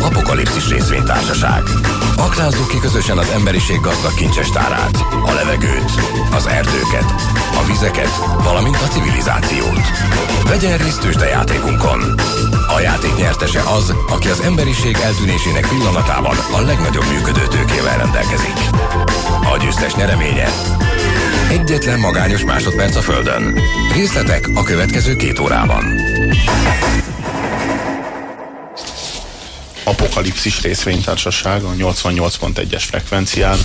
Apokalipszis részvénytársaság. Aknázzuk ki közösen az emberiség gazdag kincsestárát, a levegőt, az erdőket, a vizeket, valamint a civilizációt. Vegyen részt játékunkon. A játék nyertese az, aki az emberiség eltűnésének pillanatában a legnagyobb működő tőkével rendelkezik. A győztes nyereménye Egyetlen magányos másodperc a Földön. Részletek a következő két órában. Apokalipszis részvénytársaság a 88.1-es frekvencián.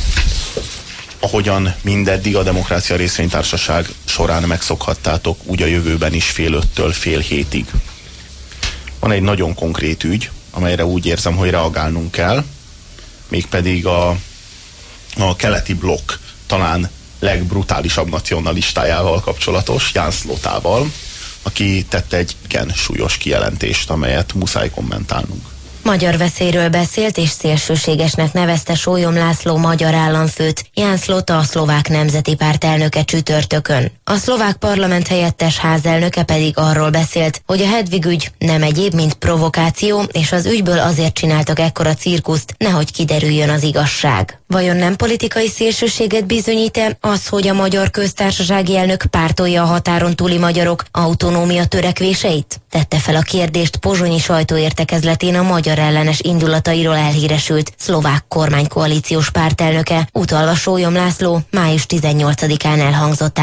Ahogyan mindeddig a Demokrácia részvénytársaság során megszokhattátok, úgy a jövőben is fél öttől fél hétig. Van egy nagyon konkrét ügy, amelyre úgy érzem, hogy reagálnunk kell, mégpedig a, a keleti blokk talán legbrutálisabb nacionalistájával kapcsolatos, Ján Szlotával, aki tette egy igen súlyos kijelentést, amelyet muszáj kommentálnunk. Magyar veszélyről beszélt és szélsőségesnek nevezte Sólyom László magyar államfőt, Ján Szlota a szlovák nemzeti párt elnöke csütörtökön. A szlovák parlament helyettes házelnöke pedig arról beszélt, hogy a Hedvig ügy nem egyéb, mint provokáció, és az ügyből azért csináltak ekkora cirkuszt, nehogy kiderüljön az igazság. Vajon nem politikai szélsőséget bizonyít-e az, hogy a magyar köztársasági elnök pártolja a határon túli magyarok autonómia törekvéseit? Tette fel a kérdést Pozsonyi sajtóértekezletén a magyar ellenes indulatairól elhíresült szlovák kormánykoalíciós pártelnöke, utalva Sólyom László május 18-án elhangzott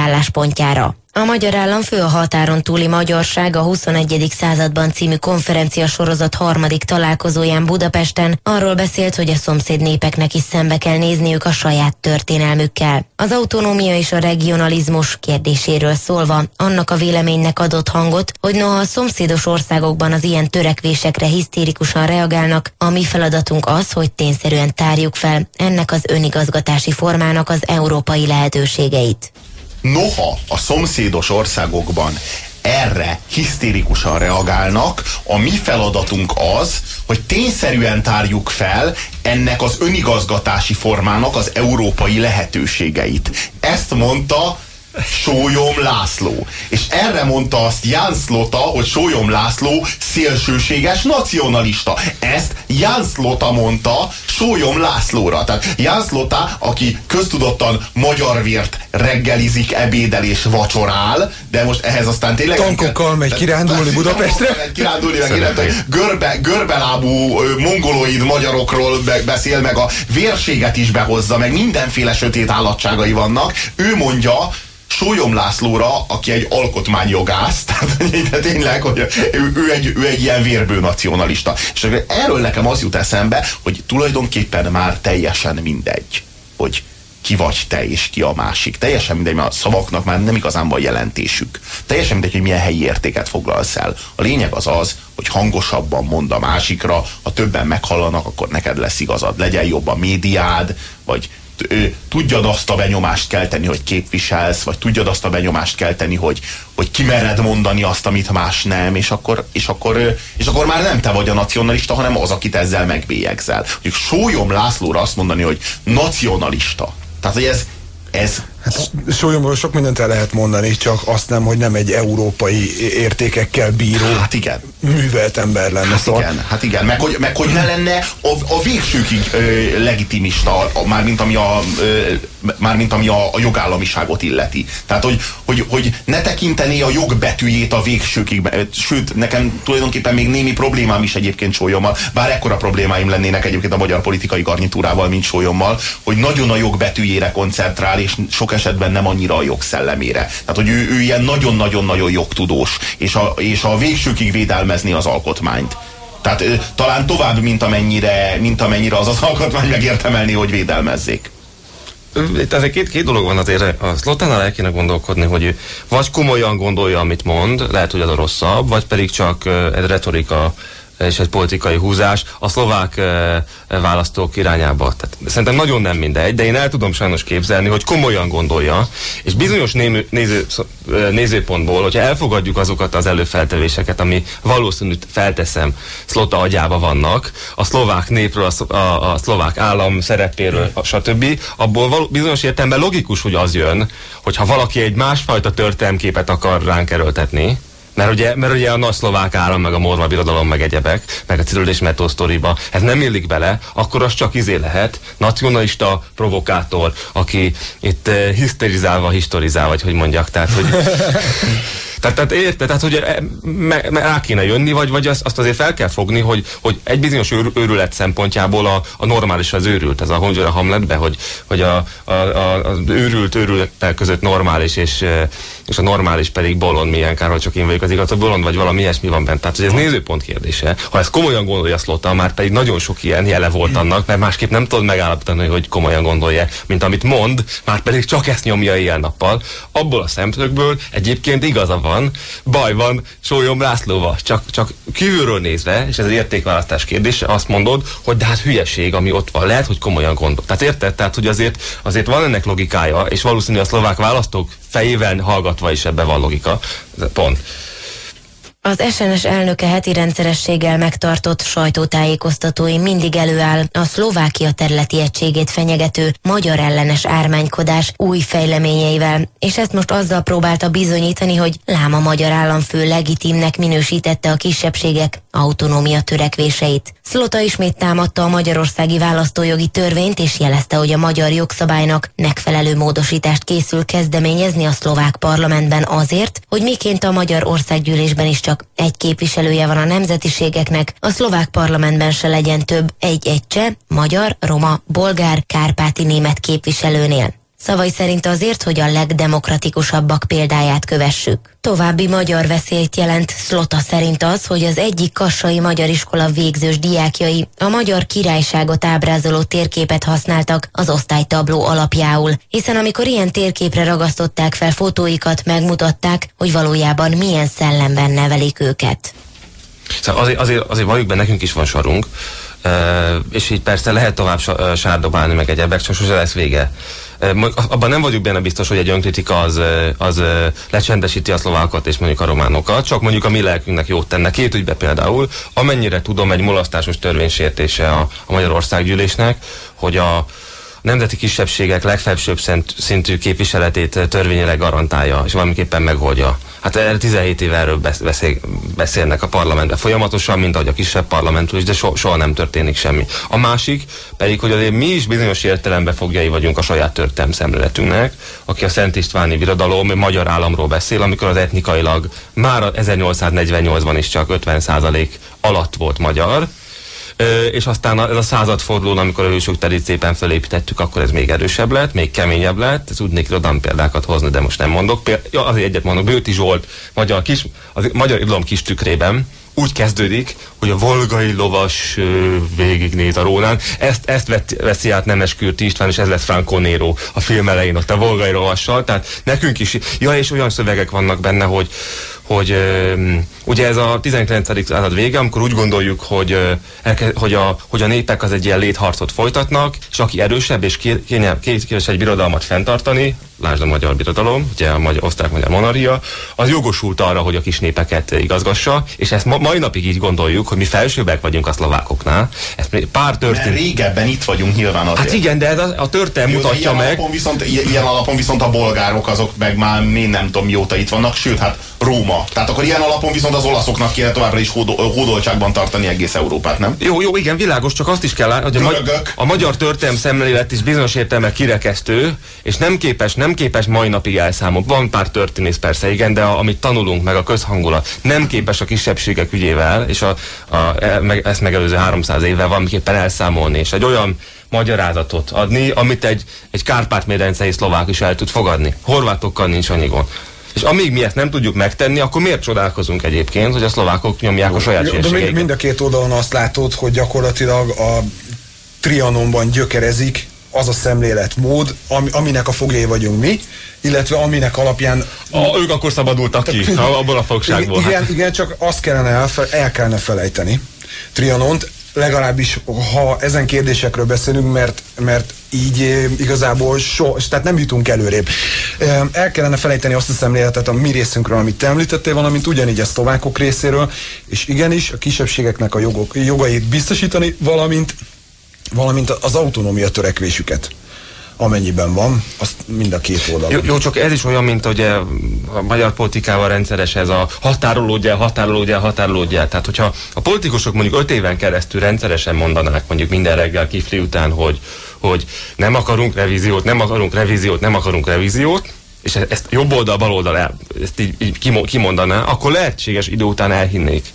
álláspontjára. A Magyar Államfő a határon túli magyarság a 21. században című konferencia sorozat harmadik találkozóján Budapesten arról beszélt, hogy a szomszéd népeknek is szembe kell nézniük a saját történelmükkel. Az autonómia és a regionalizmus kérdéséről szólva annak a véleménynek adott hangot, hogy noha a szomszédos országokban az ilyen törekvésekre hisztérikusan reagálnak, a mi feladatunk az, hogy tényszerűen tárjuk fel ennek az önigazgatási formának az európai lehetőségeit. Noha a szomszédos országokban erre hisztérikusan reagálnak, a mi feladatunk az, hogy tényszerűen tárjuk fel ennek az önigazgatási formának az európai lehetőségeit. Ezt mondta Sólyom László. És erre mondta azt Ján Szlota, hogy Sólyom László szélsőséges nacionalista. Ezt Ján Szlota mondta Sólyom Lászlóra. Tehát Ján Szlota, aki köztudottan magyar vért reggelizik, ebédel és vacsorál, de most ehhez aztán tényleg... Tankokkal megy kirándulni Budapestre? Megy kirándulni, meg kirándulni, görbe, görbelábú mongoloid magyarokról beszél, meg a vérséget is behozza, meg mindenféle sötét állatságai vannak. Ő mondja, Sólyom Lászlóra, aki egy alkotmányjogász, tehát tényleg, hogy ő, ő, egy, ő egy ilyen vérbő nacionalista. És erről nekem az jut eszembe, hogy tulajdonképpen már teljesen mindegy, hogy ki vagy te és ki a másik. Teljesen mindegy, mert a szavaknak már nem igazán van jelentésük. Teljesen mindegy, hogy milyen helyi értéket foglalsz el. A lényeg az az, hogy hangosabban mond a másikra, ha többen meghallanak, akkor neked lesz igazad. Legyen jobb a médiád, vagy tudjad azt a benyomást kelteni, hogy képviselsz, vagy tudjad azt a benyomást kelteni, hogy, hogy kimered mondani azt, amit más nem, és akkor, és, akkor, és akkor már nem te vagy a nacionalista, hanem az, akit ezzel megbélyegzel. Mondjuk Sólyom Lászlóra azt mondani, hogy nacionalista. Tehát, hogy ez, ez Hát Sólyomról sok mindent el lehet mondani, csak azt nem, hogy nem egy európai értékekkel bíró hát igen. művelt ember lenne. Hát szóval. igen, hát igen. Meg hogy, meg hogy ne lenne a, a végsőkig ö, legitimista, mármint ami, a, ö, mármint ami a, a jogállamiságot illeti. Tehát, hogy, hogy, hogy ne tekintené a jogbetűjét a végsőkig. Sőt, nekem tulajdonképpen még némi problémám is egyébként sólyommal, bár ekkora problémáim lennének egyébként a magyar politikai garnitúrával, mint sólyommal, hogy nagyon a jogbetűjére koncentrál, és sok esetben nem annyira a jogszellemére. Tehát, hogy ő, ő ilyen nagyon-nagyon-nagyon jogtudós, és a, és a végsőkig védelmezni az alkotmányt. Tehát talán tovább, mint amennyire, mint amennyire az az alkotmány megértemelni, hogy védelmezzék. Itt azért két, két dolog van azért, a Szlotánál el kéne gondolkodni, hogy vagy komolyan gondolja, amit mond, lehet, hogy az a rosszabb, vagy pedig csak egy retorika és egy politikai húzás a szlovák e, választók irányába. Tehát szerintem nagyon nem mindegy, de én el tudom sajnos képzelni, hogy komolyan gondolja, és bizonyos némő, néző, nézőpontból, hogyha elfogadjuk azokat az előfeltevéseket, ami valószínű felteszem Szlota agyába vannak, a szlovák népről, a, a, a szlovák állam szerepéről, stb., abból való, bizonyos értelemben logikus, hogy az jön, hogyha valaki egy másfajta történelmképet akar ránk erőltetni, mert ugye, mert ugye a nagy szlovák állam, meg a morva birodalom, meg egyebek, meg a Cyril és Metó sztoriba, ez nem illik bele, akkor az csak izé lehet, nacionalista provokátor, aki itt uh, hiszterizálva historizál, vagy hogy mondjak, tehát, hogy Tehát, tehát érted, tehát hogy e, me, me, rá kéne jönni, vagy, vagy azt, azt azért fel kell fogni, hogy, hogy egy bizonyos őr, őrület szempontjából a, a normális az őrült. Ez a hogy a Hamletbe, hogy, hogy a, a, a, az őrült őrülettel között normális, és, e, és a normális pedig bolond, milyen kár, hogy csak én vagyok az igaz, a bolond, vagy valami ilyesmi van bent. Tehát, hogy ez nézőpont kérdése. Ha ezt komolyan gondolja Szlota, már pedig nagyon sok ilyen jele volt annak, mert másképp nem tudod megállapítani, hogy komolyan gondolja, mint amit mond, már pedig csak ezt nyomja ilyen-nappal. Abból a szemszögből egyébként igaza van van, baj van Sólyom Lászlóval. Csak, csak kívülről nézve, és ez az értékválasztás kérdése, azt mondod, hogy de hát hülyeség, ami ott van. Lehet, hogy komolyan gondol. Tehát érted? Tehát, hogy azért, azért van ennek logikája, és valószínű a szlovák választók fejével hallgatva is ebben van logika. Pont. Az SNS elnöke heti rendszerességgel megtartott sajtótájékoztatói mindig előáll a Szlovákia területi egységét fenyegető magyar ellenes ármánykodás új fejleményeivel, és ezt most azzal próbálta bizonyítani, hogy lám a magyar államfő legitimnek minősítette a kisebbségek autonómia törekvéseit. Szlota ismét támadta a magyarországi választójogi törvényt, és jelezte, hogy a magyar jogszabálynak megfelelő módosítást készül kezdeményezni a szlovák parlamentben azért, hogy miként a magyar országgyűlésben is csak egy képviselője van a nemzetiségeknek, a szlovák parlamentben se legyen több egy-egy cseh, magyar, roma, bolgár, kárpáti német képviselőnél. Szavai szerint azért, hogy a legdemokratikusabbak példáját kövessük. További magyar veszélyt jelent Szlota szerint az, hogy az egyik kassai magyar iskola végzős diákjai a magyar királyságot ábrázoló térképet használtak az osztálytabló alapjául, hiszen amikor ilyen térképre ragasztották fel fotóikat, megmutatták, hogy valójában milyen szellemben nevelik őket. Szóval azért, azért, azért valljuk be, nekünk is van sorunk, és így persze lehet tovább sárdobálni meg egyebek, csak sose lesz vége. Abban nem vagyok benne biztos, hogy egy önkritika az, az lecsendesíti a szlovákat és mondjuk a románokat, csak mondjuk a mi lelkünknek jót tenne. Két ügybe például, amennyire tudom, egy molasztásos törvénysértése a, a Magyarország gyűlésnek, hogy a, nemzeti kisebbségek legfelsőbb szintű képviseletét törvényileg garantálja, és valamiképpen megoldja. Hát erre 17 éve erről beszél, beszélnek a parlamentben folyamatosan, mint ahogy a kisebb parlamentről is, de so, soha nem történik semmi. A másik pedig, hogy azért mi is bizonyos értelemben fogjai vagyunk a saját történelm szemléletünknek, aki a Szent Istváni Birodalom magyar államról beszél, amikor az etnikailag már 1848-ban is csak 50% alatt volt magyar, és aztán ez a századfordulón, amikor a hősök terét szépen felépítettük, akkor ez még erősebb lett, még keményebb lett, ez úgy tudnék példákat hozni, de most nem mondok. Péld, ja, azért egyet mondok, Bőti Zsolt, magyar, kis, az magyar irodalom kis tükrében, úgy kezdődik, hogy a volgai lovas végignéz a Rónán. Ezt, ezt vett, veszi át Nemes Kürti István, és ez lett Franco Nero a film elején, ott a volgai lovassal. Tehát nekünk is, ja, és olyan szövegek vannak benne, hogy, hogy ugye ez a 19. század vége, amikor úgy gondoljuk, hogy, hogy, a, hogy a népek az egy ilyen létharcot folytatnak, és aki erősebb és képes egy birodalmat fenntartani, lásd a magyar birodalom, ugye a magyar, osztrák-magyar monarchia, az jogosult arra, hogy a kis népeket igazgassa, és ezt ma, mai napig így gondoljuk, hogy mi felsőbbek vagyunk a szlovákoknál. Ezt pár történt. régebben itt vagyunk nyilván azért. Hát igen, de ez a, a történelem mutatja ilyen meg. Alapon viszont, ilyen alapon viszont a bolgárok azok meg már én nem tudom mióta itt vannak, sőt, hát Róma. Tehát akkor ilyen alapon viszont az olaszoknak kéne továbbra is hódoltságban tartani egész Európát, nem? Jó, jó, igen, világos, csak azt is kell hogy a, magy- a magyar történelem szemlélet is bizonyos értelme kirekesztő, és nem képes, nem képes mai napig elszámolni. Van pár történész persze, igen, de a, amit tanulunk, meg a közhangulat, nem képes a kisebbségek ügyével, és a, a, e, meg, ezt megelőző 300 évvel valamiképpen elszámolni, és egy olyan magyarázatot adni, amit egy, egy kárpát-médencei szlovák is el tud fogadni. Horvátokkal nincs annyi gond. És amíg mi ezt nem tudjuk megtenni, akkor miért csodálkozunk egyébként, hogy a szlovákok nyomják a saját De mind, mind a két oldalon azt látod, hogy gyakorlatilag a Trianonban gyökerezik az a szemléletmód, ami, aminek a fogjai vagyunk mi, illetve aminek alapján... A, ők akkor szabadultak ki, abból a fogságból. Igen, igen, csak azt kellene elfe, el kellene felejteni, Trianont, legalábbis ha ezen kérdésekről beszélünk, mert, mert így igazából so, tehát nem jutunk előrébb. El kellene felejteni azt a szemléletet a mi részünkről, amit te említettél, valamint ugyanígy a szlovákok részéről, és igenis a kisebbségeknek a jogok, jogait biztosítani, valamint, valamint az autonómia törekvésüket amennyiben van, azt mind a két oldalon. Jó, jó, csak ez is olyan, mint hogy a magyar politikával rendszeres ez a határolódjál, határolódjál, határolódjál. Tehát, hogyha a politikusok mondjuk öt éven keresztül rendszeresen mondanák mondjuk minden reggel kifli után, hogy, hogy nem akarunk revíziót, nem akarunk revíziót, nem akarunk revíziót, és e- ezt jobb oldal, bal oldal el, ezt így, így kimondaná, akkor lehetséges idő után elhinnék.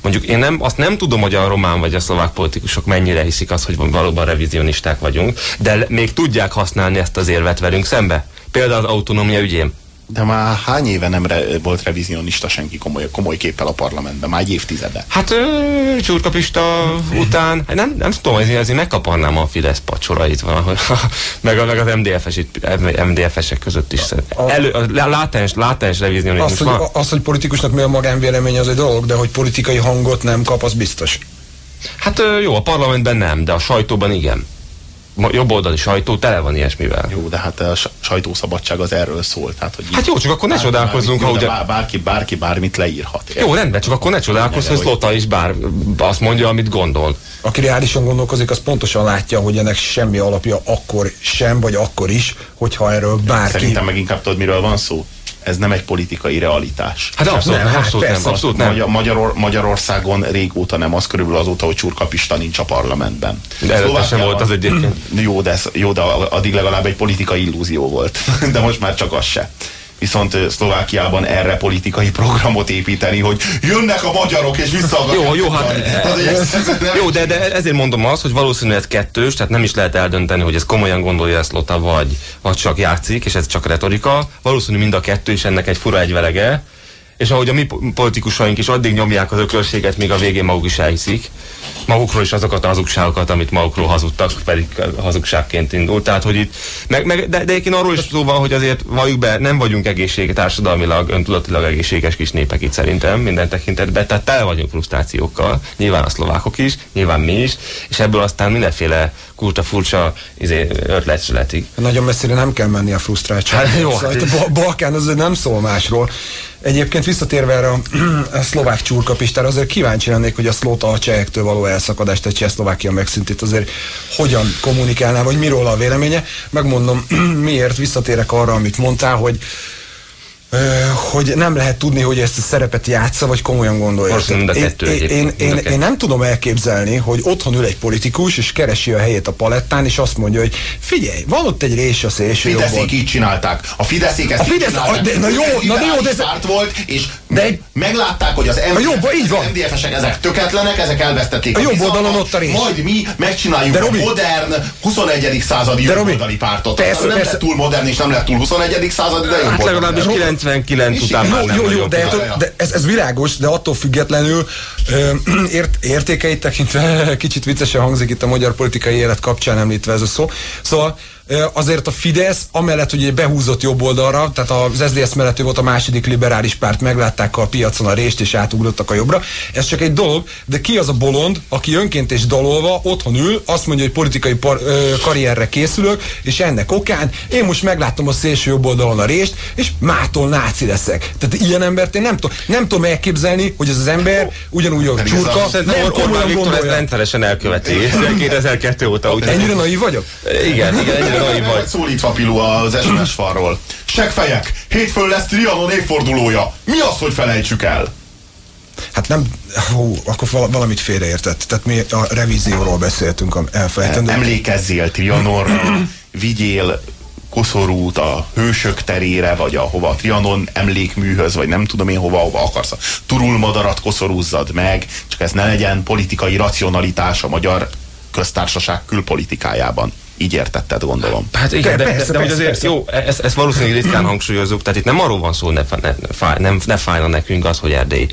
Mondjuk én nem, azt nem tudom, hogy a román vagy a szlovák politikusok mennyire hiszik azt, hogy valóban revizionisták vagyunk, de még tudják használni ezt az érvet velünk szembe. Például az autonómia ügyén. De már hány éve nem re, volt revizionista senki komoly, komoly képpel a parlamentben? Már egy évtizede. Hát ö, csurkapista után, nem, nem tudom, ezért, azért megkaparnám a Fidesz pacsorait valahogy, meg, a, meg az MDF-es, MDF-esek között is. Elő, a látens, látens revizionizmus az, hogy, az, hogy politikusnak mi a magánvéleménye, az egy dolog, de hogy politikai hangot nem kap, az biztos. Hát jó, a parlamentben nem, de a sajtóban igen jobboldali sajtó tele van ilyesmivel. Jó, de hát a sajtószabadság az erről szól. Tehát, hogy hát jó, csak akkor ne bár, csodálkozzunk, bár, ha ugye... Bárki, bárki bármit leírhat. Érde? Jó, rendben, csak akkor ne csodálkozz, hogy Szlota is bár azt mondja, amit gondol. Aki reálisan gondolkozik, az pontosan látja, hogy ennek semmi alapja akkor sem, vagy akkor is, hogyha erről bárki... Szerintem meg inkább tudod, miről van szó? Ez nem egy politikai realitás. Hát abszolút nem, abszolút hát nem, abszolút nem. Magyar, Magyarországon régóta nem, az körülbelül azóta, hogy Csurkapista nincs a parlamentben. De előtte sem volt az egyébként. Jó, de, jó, de addig legalább egy politikai illúzió volt. De most már csak az se viszont Szlovákiában erre politikai programot építeni, hogy jönnek a magyarok és visszaadnak. Jó, jó, hát, jó, de, de ezért mondom azt, hogy valószínűleg ez kettős, tehát nem is lehet eldönteni, hogy ez komolyan gondolja ezt Lota, vagy, vagy csak játszik, és ez csak retorika. Valószínű mind a kettő, és ennek egy fura egyvelege és ahogy a mi politikusaink is addig nyomják az ökölséget, míg a végén maguk is elhiszik, magukról is azokat a hazugságokat, amit magukról hazudtak, pedig hazugságként indult. Tehát, hogy itt, meg, meg, de, de egyébként arról is szó van, hogy azért valljuk be, nem vagyunk egészség, társadalmilag, öntudatilag egészséges kis népek itt szerintem minden tekintetben, tehát tele vagyunk frusztrációkkal, nyilván a szlovákok is, nyilván mi is, és ebből aztán mindenféle kurta furcsa izé, ötlet születik. Nagyon messzire nem kell menni a frusztráltság. Hát, jó, szóval hát, a Balkán az nem szól másról. Egyébként visszatérve erre a, a szlovák csurkapistára, azért kíváncsi lennék, hogy a szlóta a csehektől való elszakadást, egy Csehszlovákia megszintít, azért hogyan kommunikálná, vagy miről a véleménye. Megmondom, miért visszatérek arra, amit mondtál, hogy hogy nem lehet tudni, hogy ezt a szerepet játsza, vagy komolyan gondolja. Én, én, én, én, én nem tudom elképzelni, hogy otthon ül egy politikus, és keresi a helyét a palettán, és azt mondja, hogy figyelj, van ott egy rés a szélső Fideszék így csinálták. A Fideszék ezt a Fidesz, csinálták. De, na jó, na jó, de ez... volt, és de egy... meglátták, hogy az, így. MDF-esek ezek töketlenek, ezek elvesztették a, a jobb oldalon ott a rés. Majd mi megcsináljuk de a Robi, modern 21. századi jobboldali pártot. Persze, nem persze. lett túl modern, és nem lett túl 21. századi, de jobb hát legalábbis 99 után jó, jó, jó, de, de ez, ez világos, de attól függetlenül ö, ért, értékeit tekintve kicsit viccesen hangzik itt a magyar politikai élet kapcsán említve ez a szó. Szóval azért a Fidesz, amellett, hogy egy behúzott jobb oldalra, tehát az SZDSZ mellett volt a második liberális párt, meglátták a piacon a részt és átugrottak a jobbra. Ez csak egy dolog, de ki az a bolond, aki önként és dalolva otthon ül, azt mondja, hogy politikai par, ö, karrierre készülök, és ennek okán én most meglátom a szélső jobb oldalon a részt, és mától náci leszek. Tehát ilyen embert én nem, tudom, nem tudom elképzelni, hogy ez az ember ugyanúgy a csurka, nem komolyan gondolja. rendszeresen elköveti. 2002 óta. Ennyire naív vagyok? Igen, igen, naív vagy. Szólítva Pilu az SMS falról. Segfejek, hétfőn lesz Trianon évfordulója. Mi az, hogy felejtsük el? Hát nem, hú, akkor valamit félreértett. Tehát mi a revízióról beszéltünk, elfelejtendő. Emlékezzél Trianonra, vigyél koszorút a hősök terére, vagy a hova a Trianon emlékműhöz, vagy nem tudom én hova, hova akarsz. Turulmadarat koszorúzzad meg, csak ez ne legyen politikai racionalitás a magyar köztársaság külpolitikájában. Így értetted, gondolom. Hát igen, de, persze, de, de, de hogy azért persze. jó, ezt, ezt valószínűleg ritkán hangsúlyozunk, tehát itt nem arról van szó, ne, ne, fáj, nem, ne fájna nekünk az, hogy Erdély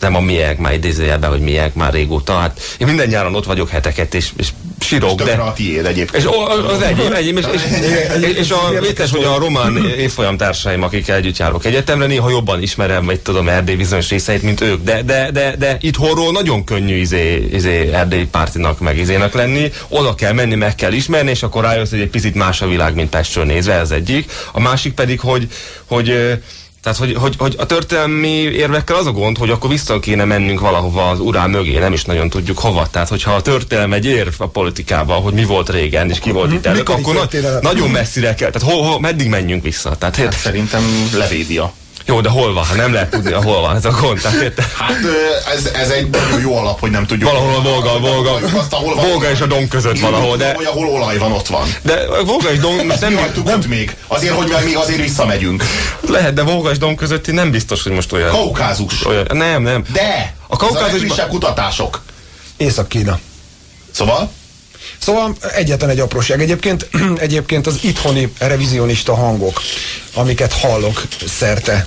nem a miénk már idézőjelben, hogy miénk már régóta. Hát én minden nyáron ott vagyok heteket, és, és sírok, de... a tiéd egyébként. És az egyéb, egyéb, és, és, és a vicces, hogy a román évfolyam társaim, akik együtt járok egyetemre, néha jobban ismerem, vagy tudom, Erdély bizonyos részeit, mint ők, de, de, de, de itthonról nagyon könnyű izé, izé Erdély pártinak meg izének lenni, oda kell menni, meg kell ismerni, és akkor rájössz, hogy egy picit más a világ, mint Pestről nézve, ez egyik. A másik pedig, hogy, hogy tehát, hogy, hogy, hogy a történelmi érvekkel az a gond, hogy akkor vissza kéne mennünk valahova az urán mögé, nem is nagyon tudjuk hova. Tehát, hogyha a történelem egy érv a politikában, hogy mi volt régen, és ki volt itt elnök, akkor na, nagyon messzire kell. Tehát hol, hol, meddig menjünk vissza? Tehát, hát, szerintem levédia. Jó, de hol van? Nem lehet tudni, hol van ez a gond. Hát ez, ez egy nagyon jó alap, hogy nem tudjuk. Valahol a Volga, a Volga, a Volga és a Don között valahol. De... Hogy ahol olaj van, ott van. De Volga és Don... nem, nem, nem, még. Azért, hogy még azért visszamegyünk. Lehet, de Volga és Don közötti nem biztos, hogy most olyan... Kaukázus. Olyan, nem, nem. De! A Kaukázus... A kutatások. Észak-Kína. Szóval? Szóval egyetlen egy apróság. Egyébként, egyébként az itthoni revizionista hangok, amiket hallok szerte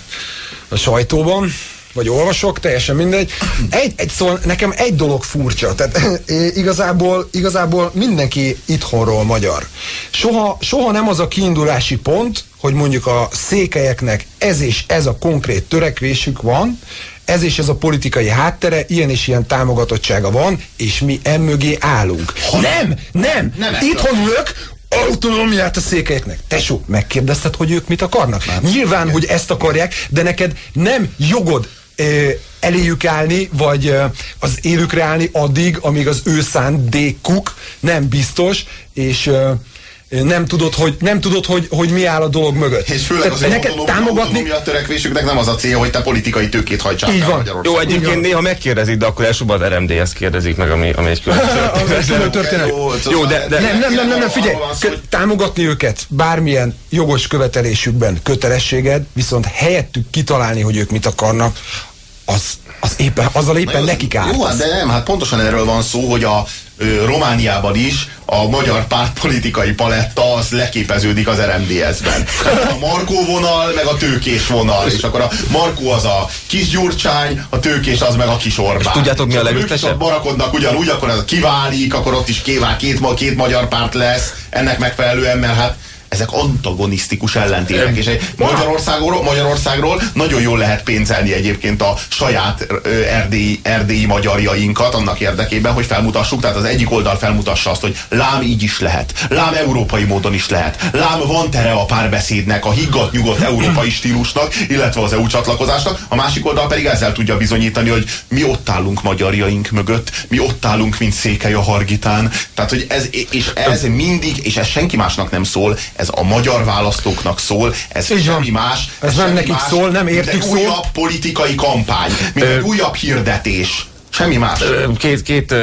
a sajtóban, vagy olvasok, teljesen mindegy. Egy, egy, szóval nekem egy dolog furcsa, tehát igazából, igazából mindenki itthonról magyar. Soha, soha nem az a kiindulási pont, hogy mondjuk a székelyeknek ez és ez a konkrét törekvésük van, ez és ez a politikai háttere, ilyen és ilyen támogatottsága van, és mi emögé állunk. Ha nem, nem, nem itthon ülök, autonómiát a székelyeknek. Tesó, megkérdezted, hogy ők mit akarnak? Nem. Nyilván, Igen. hogy ezt akarják, de neked nem jogod ö, eléjük állni, vagy ö, az élükre állni addig, amíg az ő szándékuk nem biztos, és ö, nem tudod, hogy, nem tudod, hogy, hogy mi áll a dolog mögött. És főleg az neked támogatni... a törekvésüknek nem az a cél, hogy te politikai tőkét hajtsál Így van. Jó, egyébként néha megkérdezik, de akkor elsőbb az RMD-hez kérdezik meg, ami, ami egy külön történet. Jó, de, de nem, nem, nem, nem, nem, figyelj, támogatni őket bármilyen jogos követelésükben kötelességed, viszont helyettük kitalálni, hogy ők mit akarnak, az, az éppen, azzal éppen nekik áll. Jó, de nem, hát pontosan erről van szó, hogy a Romániában is a magyar pártpolitikai paletta az leképeződik az RMDS-ben. A Markó vonal, meg a tőkés vonal, és akkor a Markó az a kis Gyurcsány, a tőkés az meg a kis Orbán. És tudjátok mi a legütesebb? barakodnak ugyanúgy, akkor ez kiválik, akkor ott is kévál, két, két magyar párt lesz, ennek megfelelően, mert hát ezek antagonisztikus ellentétek, és Magyarországról, Magyarországról nagyon jól lehet pénzelni egyébként a saját erdélyi, erdélyi magyarjainkat annak érdekében, hogy felmutassuk, tehát az egyik oldal felmutassa azt, hogy lám így is lehet, lám európai módon is lehet, lám van tere a párbeszédnek, a higgadt nyugodt európai stílusnak, illetve az EU csatlakozásnak, a másik oldal pedig ezzel tudja bizonyítani, hogy mi ott állunk magyarjaink mögött, mi ott állunk, mint székely a Hargitán, tehát hogy ez, és ez mindig, és ez senki másnak nem szól, ez a magyar választóknak szól, ez Így semmi van. más. Ez, ez nem nekik más, szól, nem értük szól. újabb politikai kampány, mint egy újabb hirdetés. Semmi más. Két, két,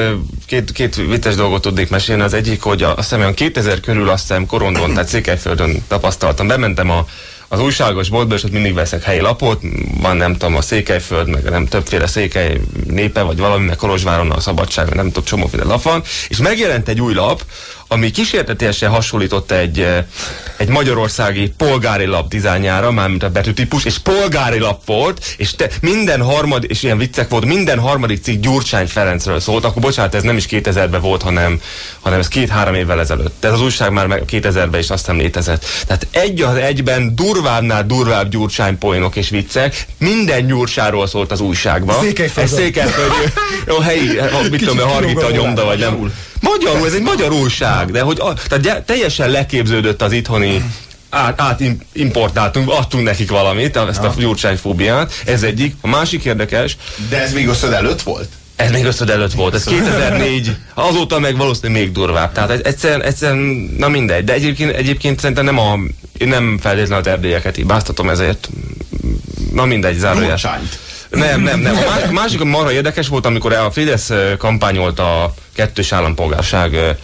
két, két vites dolgot tudnék mesélni. Az egyik, hogy a, azt hiszem 2000 körül azt hiszem Korondon, tehát Székelyföldön tapasztaltam. Bementem a, az újságos boltba, és ott mindig veszek helyi lapot, van nem tudom, a Székelyföld, meg nem többféle székely népe, vagy valami, meg Kolozsváron a szabadság, meg nem tudom, csomóféle lap van, és megjelent egy új lap, ami kísértetésen hasonlított egy, eh, egy magyarországi polgári lap dizájnjára, mármint a betűtípus, és polgári lap volt, és te, minden harmad, és ilyen viccek volt, minden harmadik cikk Gyurcsány Ferencről szólt, akkor bocsánat, ez nem is 2000-ben volt, hanem, hanem ez két-három évvel ezelőtt. Ez az újság már 2000-ben is azt nem létezett. Tehát egy az egyben durvábbnál durvább Gyurcsány poénok és viccek, minden Gyurcsáról szólt az újságban. Székelyföld. Székelyföld. Jó, helyi, mit tudom, Hargita nyomda, vagy nem. Magyarul, ez egy magyar újság, de hogy a, tehát teljesen leképződött az itthoni át, át importáltunk, adtunk nekik valamit, ezt a gyurcsányfóbiát, ez egyik. A másik érdekes. De ez még összed előtt volt? Ez még összed előtt volt, ez 2004, azóta meg valószínűleg még durvább. Tehát egyszerűen, egyszerűen na mindegy, de egyébként, egyébként szerintem nem a, én nem feltétlenül az erdélyeket hibáztatom ezért. Na mindegy, zárójás. Nem, nem, nem. A másik, marha érdekes volt, amikor a Fidesz kampányolt a kettős állampolgárság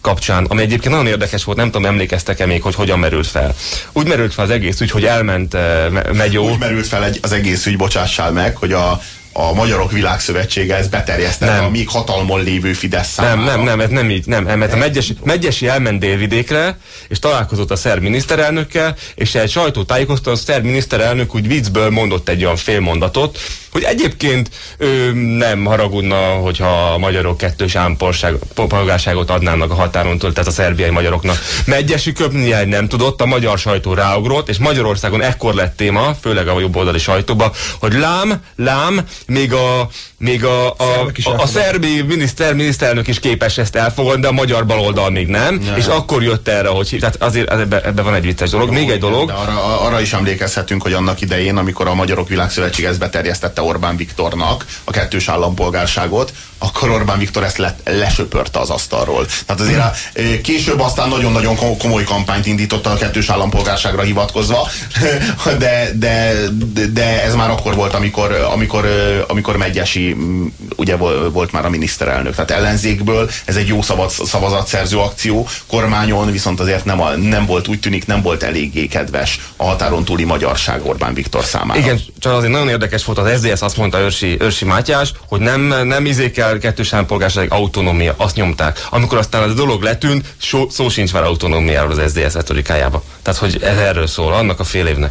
kapcsán, ami egyébként nagyon érdekes volt, nem tudom, emlékeztek-e még, hogy hogyan merült fel. Úgy merült fel az egész ügy, hogy elment uh, Megyó. Úgy merült fel egy, az egész ügy, bocsássál meg, hogy a a Magyarok Világszövetsége ezt beterjesztette Nem. a még hatalmon lévő Fidesz számára. Nem, nem, nem, ez nem így, nem, mert a Megyesi, Megyesi elment délvidékre, és találkozott a szerb miniszterelnökkel, és egy sajtótájékoztatón a szerb miniszterelnök úgy viccből mondott egy olyan fél mondatot, hogy egyébként ő nem haragudna, hogyha a magyarok kettős állampolgárságot adnának a határon túl, tehát a szerbiai magyaroknak. Megyesi köpnie nem tudott, a magyar sajtó ráugrott, és Magyarországon ekkor lett téma, főleg a jobboldali sajtóban, hogy lám, lám, még a, még a, a, a, a szerbi miniszter, miniszterelnök is képes ezt elfogadni, de a magyar baloldal még nem, Ja. és akkor jött erre, hogy tehát azért ebbe, ebbe van egy vicces dolog. Még egy dolog, De arra, arra is emlékezhetünk, hogy annak idején, amikor a Magyarok Világszövetség ezt beterjesztette Orbán Viktornak, a kettős állampolgárságot, akkor Orbán Viktor ezt le, lesöpörte az asztalról. Tehát azért a, később aztán nagyon-nagyon kom- komoly kampányt indította a kettős állampolgárságra hivatkozva, de, de, de, de ez már akkor volt, amikor, amikor, amikor Megyesi ugye vol- volt már a miniszterelnök. Tehát ellenzékből ez egy jó szavaz, szavazatszerző akció, kormányon viszont azért nem, a, nem volt, úgy tűnik, nem volt eléggé kedves a határon túli magyarság Orbán Viktor számára. Igen, csak azért nagyon érdekes volt az SZDSZ, azt mondta Őrsi, Őrsi Mátyás, hogy nem, nem izé kell kettős állampolgárság, autonómia, azt nyomták. Amikor aztán ez a dolog letűnt, szó, szó sincs már autonómiáról az SZDSZ retorikájába. Tehát, hogy ez erről szól, annak a fél évnek.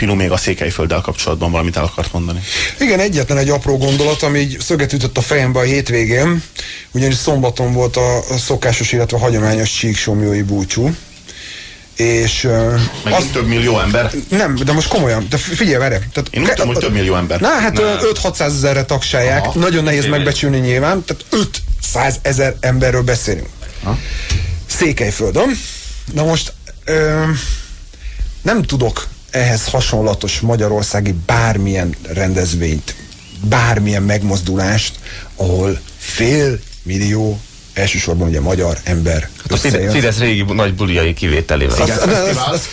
Pinu még a Székelyfölddel kapcsolatban valamit el akart mondani. Igen, egyetlen egy apró gondolat, ami így szöget ütött a fejembe a hétvégén, ugyanis szombaton volt a szokásos, illetve a hagyományos csíksomjói búcsú, és Megint azt, több millió ember. nem, de most komolyan, de fi- figyelj, várj. Tehát, Én úgy tudom, hogy több millió ember. Na, hát olyan 5-600 ezerre tagsálják, Aha. nagyon nehéz Tényleg. megbecsülni nyilván, tehát 500 ezer emberről beszélünk. Aha. Székelyföldön. Na most ö, nem tudok ehhez hasonlatos magyarországi bármilyen rendezvényt, bármilyen megmozdulást, ahol fél millió, elsősorban ugye magyar ember A Fidesz, régi nagy buliai kivételével. Az- az- Fesztivál. az-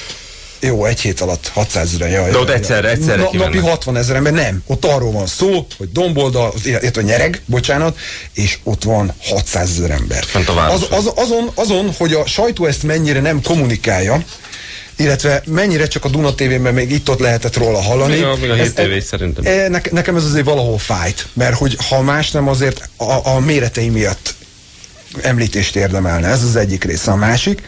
Jó, egy hét alatt 600 ezeren. Jaj, De ott egyszerre- egyszerre Na. Napi 60 ezer ember, nem. Ott arról van szó, hogy domboldal, illetve nyereg, bocsánat, és ott van 600 ezer ember. Az, az, azon, azon, hogy a sajtó ezt mennyire nem kommunikálja, illetve mennyire csak a Duna TV-ben még itt-ott lehetett róla hallani. Még a- még a Ez- szerintem. E, ne, nekem ez azért valahol fájt, mert hogy ha más nem azért a, a méretei miatt említést érdemelne. Ez az egyik része. A másik,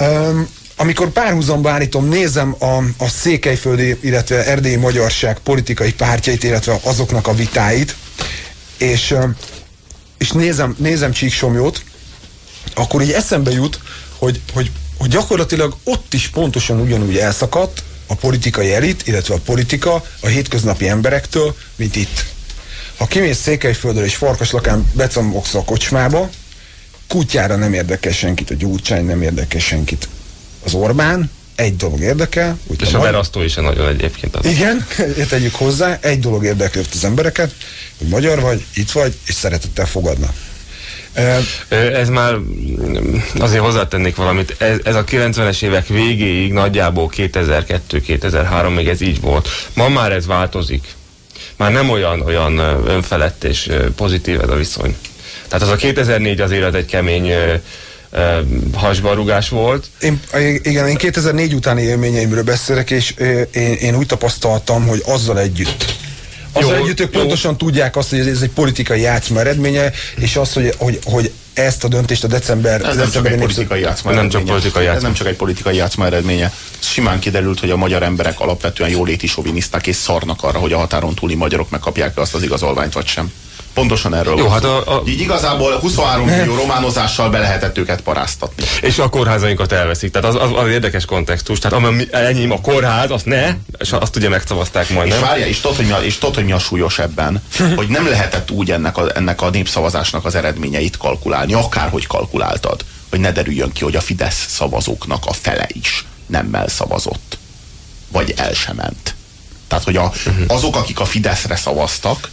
Um, amikor párhuzamba állítom, nézem a, a székelyföldi, illetve erdélyi magyarság politikai pártjait, illetve azoknak a vitáit, és, és nézem, nézem Csíksomjót, akkor így eszembe jut, hogy, hogy, hogy gyakorlatilag ott is pontosan ugyanúgy elszakadt a politikai elit, illetve a politika a hétköznapi emberektől, mint itt. Ha kimész Székelyföldről és farkaslakán becambogsz a kocsmába, kutyára nem érdekel senkit, a Gyurcsány nem érdekel senkit. Az Orbán egy dolog érdekel, hogy És a verasztó is nagyon egyébként az. igen, tegyük hozzá, egy dolog érdekli az embereket, hogy magyar vagy, itt vagy, és szeretettel fogadnak. Ez már mm, azért hozzátennék valamit. Ez, ez a 90-es évek végéig nagyjából 2002-2003 még ez így volt. Ma már ez változik. Már nem olyan, olyan önfelett és pozitív ez a viszony. Tehát az a 2004 azért az egy kemény hasbarugás volt. Én, igen, én 2004 utáni élményeimről beszélek, és én, én úgy tapasztaltam, hogy azzal együtt, azzal együtt ők jó. pontosan tudják azt, hogy ez, egy politikai játszma eredménye, és az, hogy, hogy, hogy ezt a döntést a december, Ez nem csak egy politikai játszma Nem csak politikai játszma. Ez nem csak egy politikai játszma eredménye. Simán kiderült, hogy a magyar emberek alapvetően jóléti soviniszták és szarnak arra, hogy a határon túli magyarok megkapják azt az igazolványt, vagy sem. Pontosan erről Jó, hát a- a- Így igazából 23 millió románozással be lehetett őket paráztatni. És a kórházainkat elveszik. Tehát az, az, az érdekes kontextus. Tehát ami enyém a kórház, azt ne, és azt ugye megszavazták majd, És várja, és tudod, hogy mi a, és tudod, hogy mi a súlyos ebben? hogy nem lehetett úgy ennek a, ennek a népszavazásnak az eredményeit kalkulálni, akárhogy kalkuláltad, hogy ne derüljön ki, hogy a Fidesz szavazóknak a fele is nemmel szavazott. Vagy el sem ment. Tehát, hogy a, uh-huh. azok, akik a Fideszre szavaztak,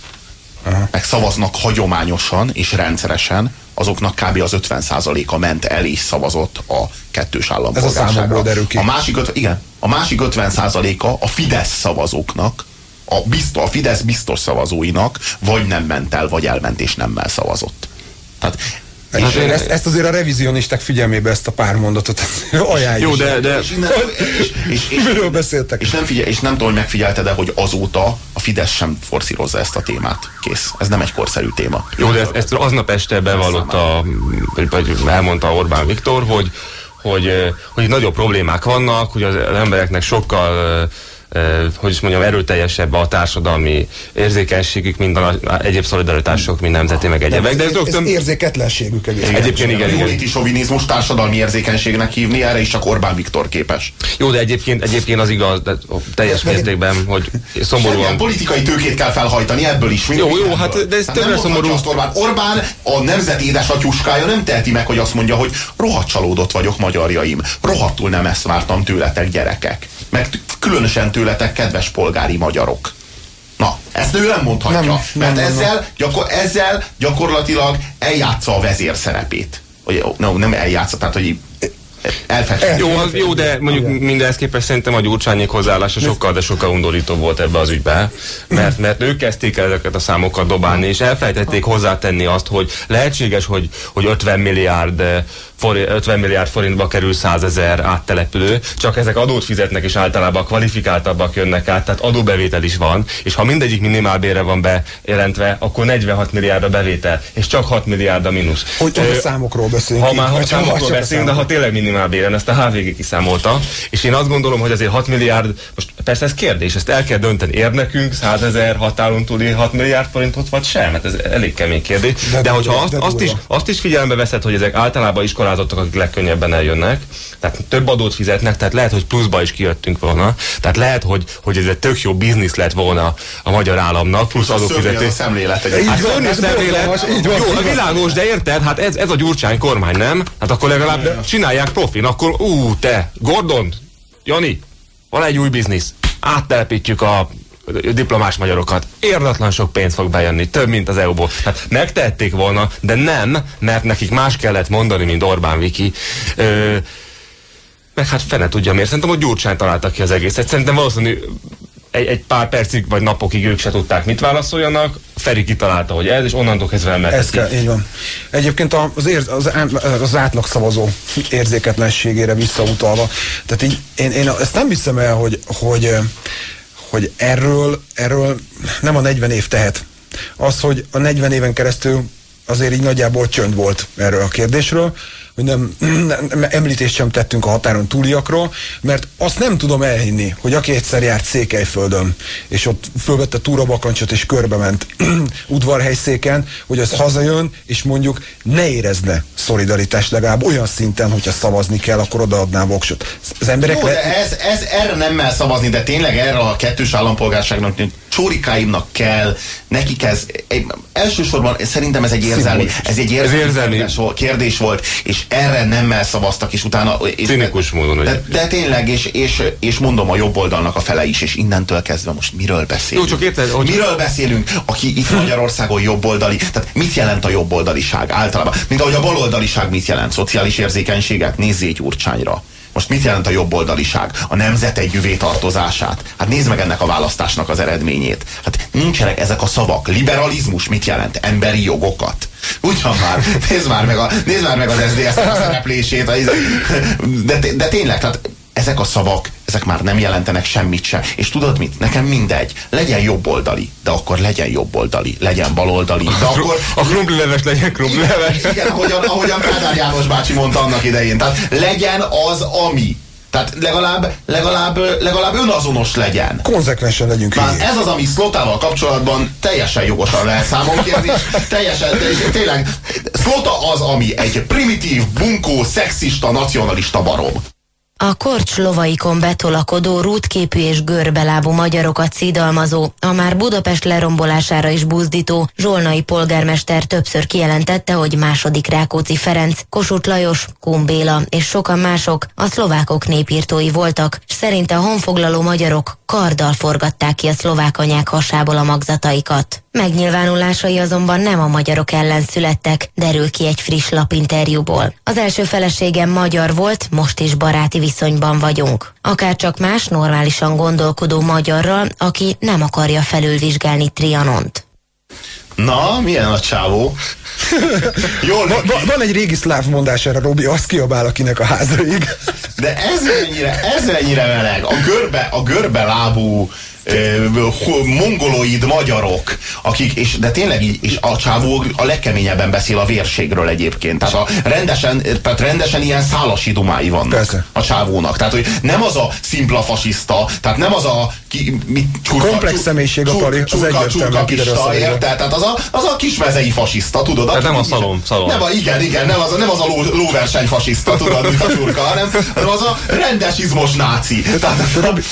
uh-huh. meg szavaznak hagyományosan és rendszeresen, azoknak kb. az 50%-a ment el és szavazott a kettős állampolgárságra. Ez a, a másik, igen, a másik 50%-a a Fidesz szavazóknak, a, biztos, a Fidesz biztos szavazóinak vagy nem ment el, vagy elment és nemmel szavazott. Tehát és hát ezt, ezt azért a revizionisták figyelmébe ezt a pár mondatot ajánljuk. Jó, de... de... És, innen, és, és, és, Miről beszéltek? És nem, figyel, és nem tudom, hogy megfigyelte, de hogy azóta a Fidesz sem forszírozza ezt a témát. Kész. Ez nem egy korszerű téma. Jó, de ezt, ezt aznap este bevallotta, vagy elmondta Orbán Viktor, hogy hogy, hogy nagyobb problémák vannak, hogy az embereknek sokkal hogy is mondjam, erőteljesebb a társadalmi érzékenységük, mint a egyéb szolidaritások, mint nemzeti, meg egyebek. De ez, ez, ez érzéketlenségük egyébként. Egyébként igen, igen. Jóléti sovinizmus társadalmi érzékenységnek hívni, erre is csak Orbán Viktor képes. Jó, de egyébként, egyébként az igaz, de teljes mértékben, hogy szomorúan... Semmilyen politikai tőkét kell felhajtani, ebből is. Jó, jó, hát de ez többre szomorú. Orbán. Orbán a nemzet édesatyuskája nem teheti meg, hogy azt mondja, hogy rohadt csalódott vagyok magyarjaim. Rohadtul nem ezt vártam tőletek gyerekek. Meg különösen tőletek, kedves polgári magyarok. Na, ezt ő nem mondhatja, nem, mert nem, ezzel, nem. Gyakor, ezzel gyakorlatilag eljátsza a vezér szerepét. No, nem eljátsza, tehát hogy elfestett. Jó, az, jó, de mondjuk mindenhez képest szerintem a gyurcsányék hozzáállása sokkal, de sokkal undorítóbb volt ebbe az ügybe, mert, mert ők kezdték el ezeket a számokat dobálni, és elfelejtették hozzátenni azt, hogy lehetséges, hogy, hogy 50 milliárd 50 milliárd forintba kerül 100 ezer áttelepülő, csak ezek adót fizetnek, és általában kvalifikáltabbak jönnek át, tehát adóbevétel is van, és ha mindegyik minimálbére van bejelentve, akkor 46 milliárd a bevétel, és csak 6 milliárd a mínusz. Hogy a számokról beszélünk. Ha már ha számokról beszélünk, de ha tényleg minimálbéren, ezt a HVG kiszámolta, és én azt gondolom, hogy azért 6 milliárd, most persze ez kérdés, ezt el kell dönteni, ér nekünk 100 ezer határon túli 6 milliárd forintot, vagy sem? Hát ez elég kemény kérdés. De, de hogyha azt, azt, is, azt is figyelembe veszed, hogy ezek általában iskolázottak, akik legkönnyebben eljönnek, tehát több adót fizetnek, tehát lehet, hogy pluszba is kijöttünk volna, tehát lehet, hogy, hogy ez egy tök jó biznisz lett volna a magyar államnak, plusz adófizetés. a szemlélet. Hát szörnyű szemlélet. Jó, a világos, de érted? Hát ez, ez a gyurcsány kormány, nem? Hát akkor legalább csinálják profin, akkor ú, te, Gordon, Jani, van egy új biznisz, áttelepítjük a diplomás magyarokat. Érdatlan sok pénz fog bejönni, több, mint az EU-ból. Hát megtehették volna, de nem, mert nekik más kellett mondani, mint Orbán Viki. Ö, meg hát fene tudja miért. Szerintem, hogy Gyurcsány találtak ki az egészet. Szerintem valószínű egy, egy pár percig vagy napokig ők se tudták, mit válaszoljanak. Feri kitalálta, hogy ez, és onnantól kezdve emelkedik. Ez kell, így van. Egyébként az, érz, az, az átlag szavazó érzéketlenségére visszautalva. Tehát így, én, én ezt nem hiszem el, hogy, hogy, hogy erről, erről nem a 40 év tehet. Az, hogy a 40 éven keresztül azért így nagyjából csönd volt erről a kérdésről, hogy nem, nem említést sem tettünk a határon túliakról, mert azt nem tudom elhinni, hogy aki egyszer járt Székelyföldön, és ott fölvette túrabakancsot és körbe ment udvarhelyszéken, hogy az hazajön, és mondjuk ne érezne szolidaritást legalább olyan szinten, hogyha szavazni kell, akkor odaadná a voksot. Az emberek Jó, le... ez, ez erre nem mell szavazni, de tényleg erre a kettős állampolgárságnak csórikáimnak kell, nekik ez, elsősorban szerintem ez egy érzelmi, ez egy érzelmi, ez érzelmi. kérdés volt, és erre nem szavaztak, és utána... És Cinikus módon. De, de tényleg, és, és, és mondom a jobb oldalnak a fele is, és innentől kezdve most miről beszélünk? Jó, csak érted, hogy... Miről beszélünk, aki itt Magyarországon jobboldali? Tehát mit jelent a jobboldaliság általában? Mint ahogy a baloldaliság mit jelent? Szociális érzékenységet? Nézzé Gyurcsányra. Most mit jelent a jobboldaliság? A nemzet egy tartozását? Hát nézd meg ennek a választásnak az eredményét. Hát nincsenek ezek a szavak. Liberalizmus mit jelent? Emberi jogokat. Ugyan már, nézd már meg, a, nézd már meg az SZDSZ szereplését. De, de tényleg, tehát ezek a szavak, ezek már nem jelentenek semmit se. És tudod mit? Nekem mindegy. Legyen jobboldali, de akkor legyen jobboldali, legyen baloldali. De akkor, a krumplileves legyen krumplileves. Igen, igen ahogyan, ahogyan Kádár János bácsi mondta annak idején. Tehát legyen az, ami. Tehát legalább, legalább, legalább önazonos legyen. Konzekvensen legyünk Már ez az, ami Szlotával kapcsolatban teljesen jogosan lehet számon kérni. teljesen, tényleg, Szlota az, ami egy primitív, bunkó, szexista, nacionalista barom. A korcs lovaikon betolakodó, rútképű és görbelábú magyarokat szidalmazó, a már Budapest lerombolására is buzdító Zsolnai polgármester többször kijelentette, hogy második Rákóczi Ferenc, Kossuth Lajos, Kumbéla és sokan mások a szlovákok népírtói voltak, s szerint a honfoglaló magyarok karddal forgatták ki a szlovák anyák hasából a magzataikat. Megnyilvánulásai azonban nem a magyarok ellen születtek, derül ki egy friss lapinterjúból. Az első feleségem magyar volt, most is baráti viszonyban vagyunk. Akár csak más normálisan gondolkodó magyarral, aki nem akarja felülvizsgálni Trianont. Na, milyen a csávó? Jól va, va, van egy régi szláv mondás erre, Robi, azt kiabál, akinek a házaig. De ez mennyire, ez mennyire meleg. A görbe, a görbe lábú mongoloid magyarok, akik, és, de tényleg így, és a csávó a legkeményebben beszél a vérségről egyébként. Tehát, a rendesen, tehát rendesen ilyen szálasi dumái vannak Persze. a csávónak. Tehát, hogy nem az a szimpla fasiszta, tehát nem az a ki, mit, csurka, Komplex személyiség a pali, az egyértelműen kiderül érte, tehát az a, az a kismezei fasiszta, tudod? Tehát nem a szalom, szalom. Nem a, igen, igen, nem az, nem az a ló, lóverseny fasiszta, tudod, mint a csurka, hanem, hanem az a rendes izmos náci. Tehát,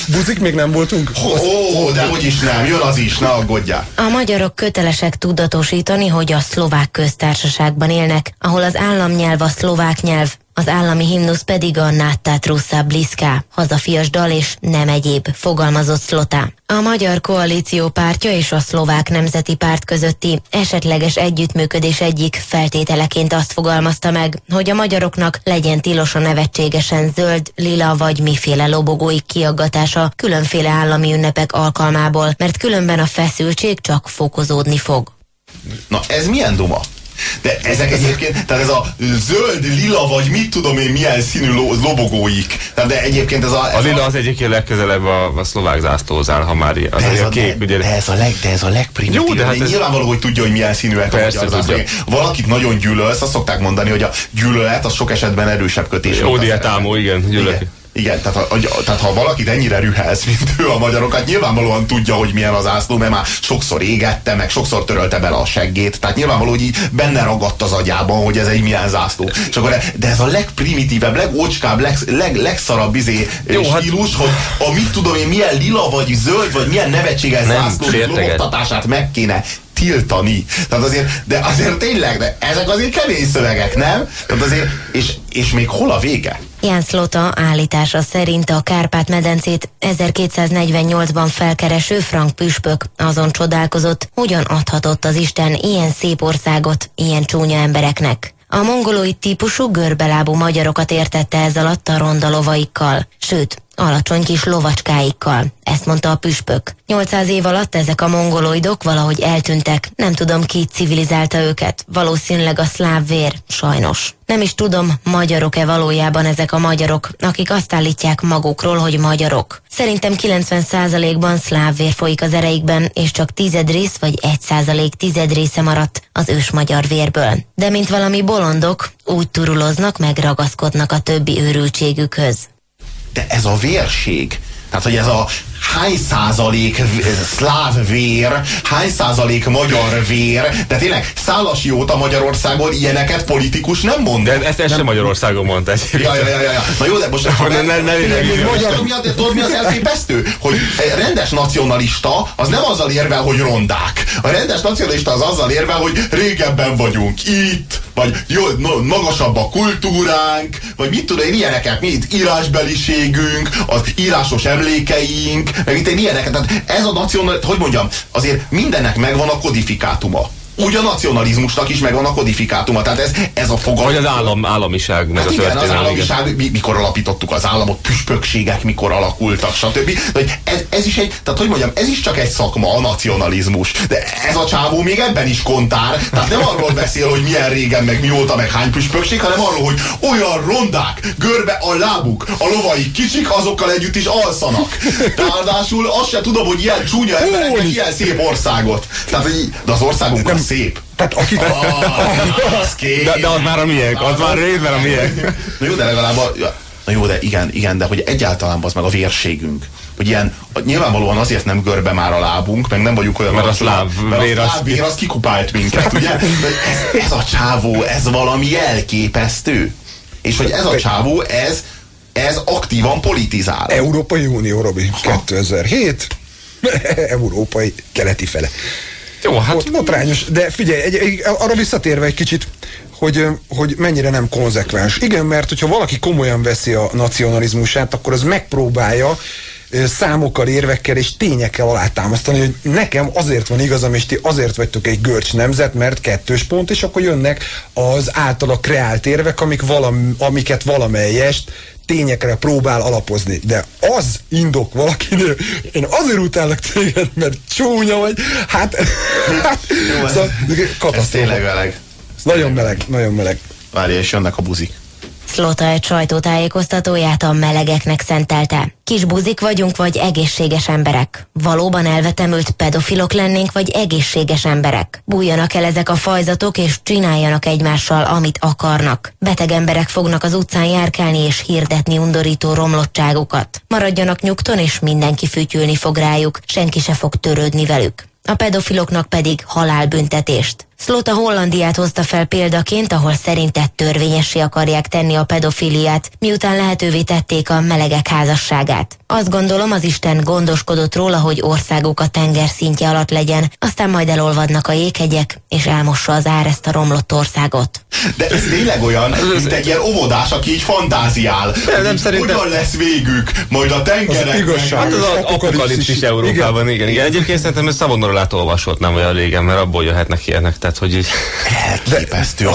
buzik még nem voltunk? Oh, De hogy is nem, jön az is, ne aggódjál. A magyarok kötelesek tudatosítani, hogy a szlovák köztársaságban élnek, ahol az államnyelv a szlovák nyelv, az állami himnusz pedig a Náttát Russzá Bliszká, hazafias dal és nem egyéb, fogalmazott Szlotá. A Magyar Koalíció pártja és a Szlovák Nemzeti Párt közötti esetleges együttműködés egyik feltételeként azt fogalmazta meg, hogy a magyaroknak legyen tilos a nevetségesen zöld, lila vagy miféle lobogóik kiaggatása különféle állami ünnepek alkalmából, mert különben a feszültség csak fokozódni fog. Na ez milyen duma? De ezek egyébként, tehát ez a zöld, lila, vagy mit tudom én, milyen színű lobogóik. Tehát de egyébként ez a... Ez a lila az egyébként legközelebb a, a szlovák zászlóhoz áll, ha már az de ez a, a kék, de, ugye. De ez a, leg, de ez a legprimitív. Jó, de hát ez... Nyilvánvaló, hogy tudja, hogy milyen színűek Persze, a magyar Valakit nagyon gyűlölsz, azt szokták mondani, hogy a gyűlölet az sok esetben erősebb kötés. Ódiát ámó, igen, gyűlölet. Igen. Igen, tehát ha, tehát ha valakit ennyire rühelsz, mint ő a magyarokat, nyilvánvalóan tudja, hogy milyen az ászló, mert már sokszor égette, meg sokszor törölte bele a seggét, tehát nyilvánvaló, hogy így benne ragadt az agyában, hogy ez egy milyen zászló. És akkor, de ez a legprimitívebb, legócskább, leg, leg, legszarabb izé Jó, hát- stílus, hát... hogy a mit tudom én, milyen lila, vagy zöld, vagy milyen nevetséges zászló lobogtatását meg kéne tiltani. Tehát azért, de azért tényleg, de ezek azért kemény szövegek, nem? Tehát azért, és, és még hol a vége? Ján Lota állítása szerint a Kárpát-medencét 1248-ban felkereső Frank püspök azon csodálkozott, hogyan adhatott az Isten ilyen szép országot ilyen csúnya embereknek. A mongolói típusú görbelábú magyarokat értette ez alatt a rondalovaikkal, sőt, alacsony kis lovacskáikkal, ezt mondta a püspök. 800 év alatt ezek a mongoloidok valahogy eltűntek, nem tudom ki civilizálta őket, valószínűleg a szláv vér, sajnos. Nem is tudom, magyarok-e valójában ezek a magyarok, akik azt állítják magukról, hogy magyarok. Szerintem 90%-ban szláv vér folyik az ereikben, és csak tized rész vagy 1% tized része maradt az ős magyar vérből. De mint valami bolondok, úgy turuloznak, meg ragaszkodnak a többi őrültségükhöz de ez a vérség, tehát hogy ez a hány százalék szláv vér, hány százalék magyar vér, de tényleg Szálasi óta Magyarországon ilyeneket politikus nem mond. De ezt, ezt sem Magyarországon mondta. Ja, ja, ja, ja. Na jó, de most... Ne, ne, ne, ne, Tudod, mi az elképesztő? Hogy rendes nacionalista az nem azzal érvel, hogy rondák. A rendes nacionalista az azzal érvel, hogy régebben vagyunk itt, vagy jó, magasabb a kultúránk, vagy mit tudom én, ilyeneket, mint írásbeliségünk, az írásos emlékeink, meg itt ilyeneket. Tehát ez a nacional, hogy mondjam, azért mindennek megvan a kodifikátuma úgy a nacionalizmusnak is megvan a kodifikátuma. Tehát ez, ez a fogalom. Vagy az állam, államiság, meg hát a igen, az államiság, mi, mikor alapítottuk az államot, püspökségek mikor alakultak, stb. De ez, ez is egy, tehát hogy mondjam, ez is csak egy szakma, a nacionalizmus. De ez a csávó még ebben is kontár. Tehát nem arról beszél, hogy milyen régen, meg mióta, meg hány püspökség, hanem arról, hogy olyan rondák, görbe a lábuk, a lovai kicsik, azokkal együtt is alszanak. Ráadásul azt se tudom, hogy ilyen csúnya embereknek ilyen szép országot. Tehát, de az országunk az szép. Tehát akik... Oh, de, de az már a miénk, az már részben a miénk. Na jó, de legalább a, Na jó, de igen, igen, de hogy egyáltalán az meg a vérségünk. Hogy ilyen, nyilvánvalóan azért nem görbe már a lábunk, meg nem vagyunk olyan, mert a szláv vér, az, vér az kikupált minket, ugye? Ez, ez a csávó, ez valami elképesztő. És hogy ez a csávó, ez ez aktívan politizál. Európai Unió, Robi, 2007, európai keleti fele. Jó, hát... Botrányos, de figyelj, egy, egy, arra visszatérve egy kicsit, hogy, hogy mennyire nem konzekvens. Igen, mert hogyha valaki komolyan veszi a nacionalizmusát, akkor az megpróbálja számokkal, érvekkel és tényekkel alátámasztani, hogy nekem azért van igazam, és ti azért vagytok egy görcs nemzet, mert kettős pont, és akkor jönnek az általa kreált érvek, amik valam, amiket valamelyest tényekre próbál alapozni. De az indok valakinél, én azért utálok téged, mert csúnya vagy, hát, hát szóval, Ez tényleg meleg. Nagyon meleg, nagyon meleg. Várja, és jönnek a buzik. Szlota egy sajtótájékoztatóját a melegeknek szentelte. Kis buzik vagyunk, vagy egészséges emberek? Valóban elvetemült pedofilok lennénk, vagy egészséges emberek? Bújjanak el ezek a fajzatok, és csináljanak egymással, amit akarnak. Beteg emberek fognak az utcán járkálni és hirdetni undorító romlottságukat. Maradjanak nyugton, és mindenki fütyülni fog rájuk, senki se fog törődni velük. A pedofiloknak pedig halálbüntetést. Szlota Hollandiát hozta fel példaként, ahol szerinte törvényessé akarják tenni a pedofiliát, miután lehetővé tették a melegek házasságát. Azt gondolom, az Isten gondoskodott róla, hogy országuk a tenger szintje alatt legyen, aztán majd elolvadnak a jéghegyek, és elmossa az ár ezt a romlott országot. De ez tényleg olyan, mint egy ilyen óvodás, aki így fantáziál. Nem, nem szerintem... Hogyan lesz végük, majd a tengerek. Az igazság. Hát az apokalipszis Európában, igen. igen. igen. Egyébként szerintem ez Szavonorolát olvasott nem olyan régen, mert abból jöhetnek ilyenek. Tehát, hogy így... Elképesztő.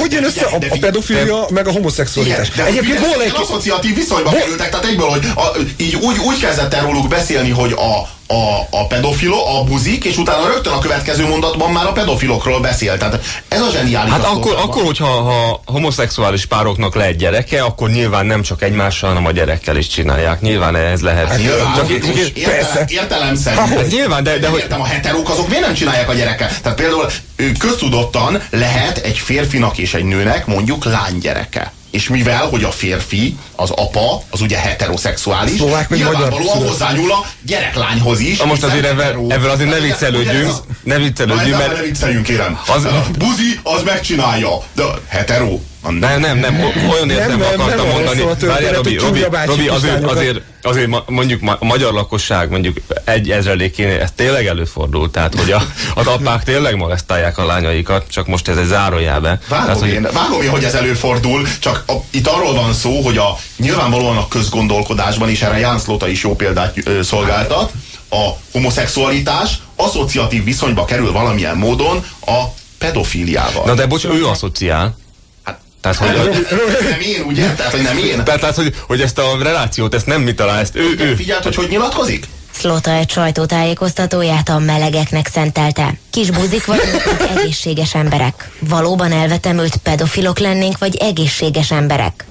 Hogy jön össze a, a pedofilia meg a homoszexualitás? Igen, de Egyébként volna egy... Asszociatív viszonyba kerültek, tehát egyből, hogy a, így úgy, úgy kezdett el róluk beszélni, hogy a, a, a pedofilo, a buzik, és utána rögtön a következő mondatban már a pedofilokról beszél. Tehát ez a zseniális. Hát akkor, akkor, hogyha ha homoszexuális pároknak lehet gyereke, akkor nyilván nem csak egymással, hanem a gyerekkel is csinálják. Nyilván ez lehet. Hát nyilván, csak, csak, érte, értelemszerűen. Hát, nyilván, de, de, hogy... Értem, a heterók azok miért nem csinálják a gyerekkel? Tehát például köztudottan lehet egy férfinak és egy nőnek mondjuk lánygyereke és mivel, hogy a férfi, az apa, az ugye heteroszexuális, Szlovák, nyilvánvalóan hozzányúl a gyereklányhoz is. Na most azért ebben, ebben azért ne viccelődjünk, ne viccelődjünk, mert... Ne vicceljünk, kérem. Az, buzi, az megcsinálja, de hetero, nem, nem, nem, olyan értem akartam mondani. Várjál, Robi, Robi, Robi azért, azért, azért mondjuk a magyar lakosság mondjuk egy ezrelékénél ez tényleg előfordul, tehát hogy a, az apák tényleg molesztálják a lányaikat, csak most ez egy zárójelbe. Vágom, én, hogy... vágom én, hogy ez előfordul, csak a, itt arról van szó, hogy a nyilvánvalóan a közgondolkodásban is erre Ján Szlóta is jó példát ö, szolgáltat, a homoszexualitás asszociatív viszonyba kerül valamilyen módon a pedofíliával. Na de bocs, ő asszociál. Tehát, hogy a... nem én, ugye? Tehát, hogy nem én. Tehát, tehát hogy, hogy ezt a relációt, ezt nem mi talál, ezt ő, ő. Figyelt, hogy hogy nyilatkozik? Szlota egy sajtótájékoztatóját a melegeknek szentelte. Kis buzik vagyunk, vagy egészséges emberek. Valóban elvetemült pedofilok lennénk, vagy egészséges emberek.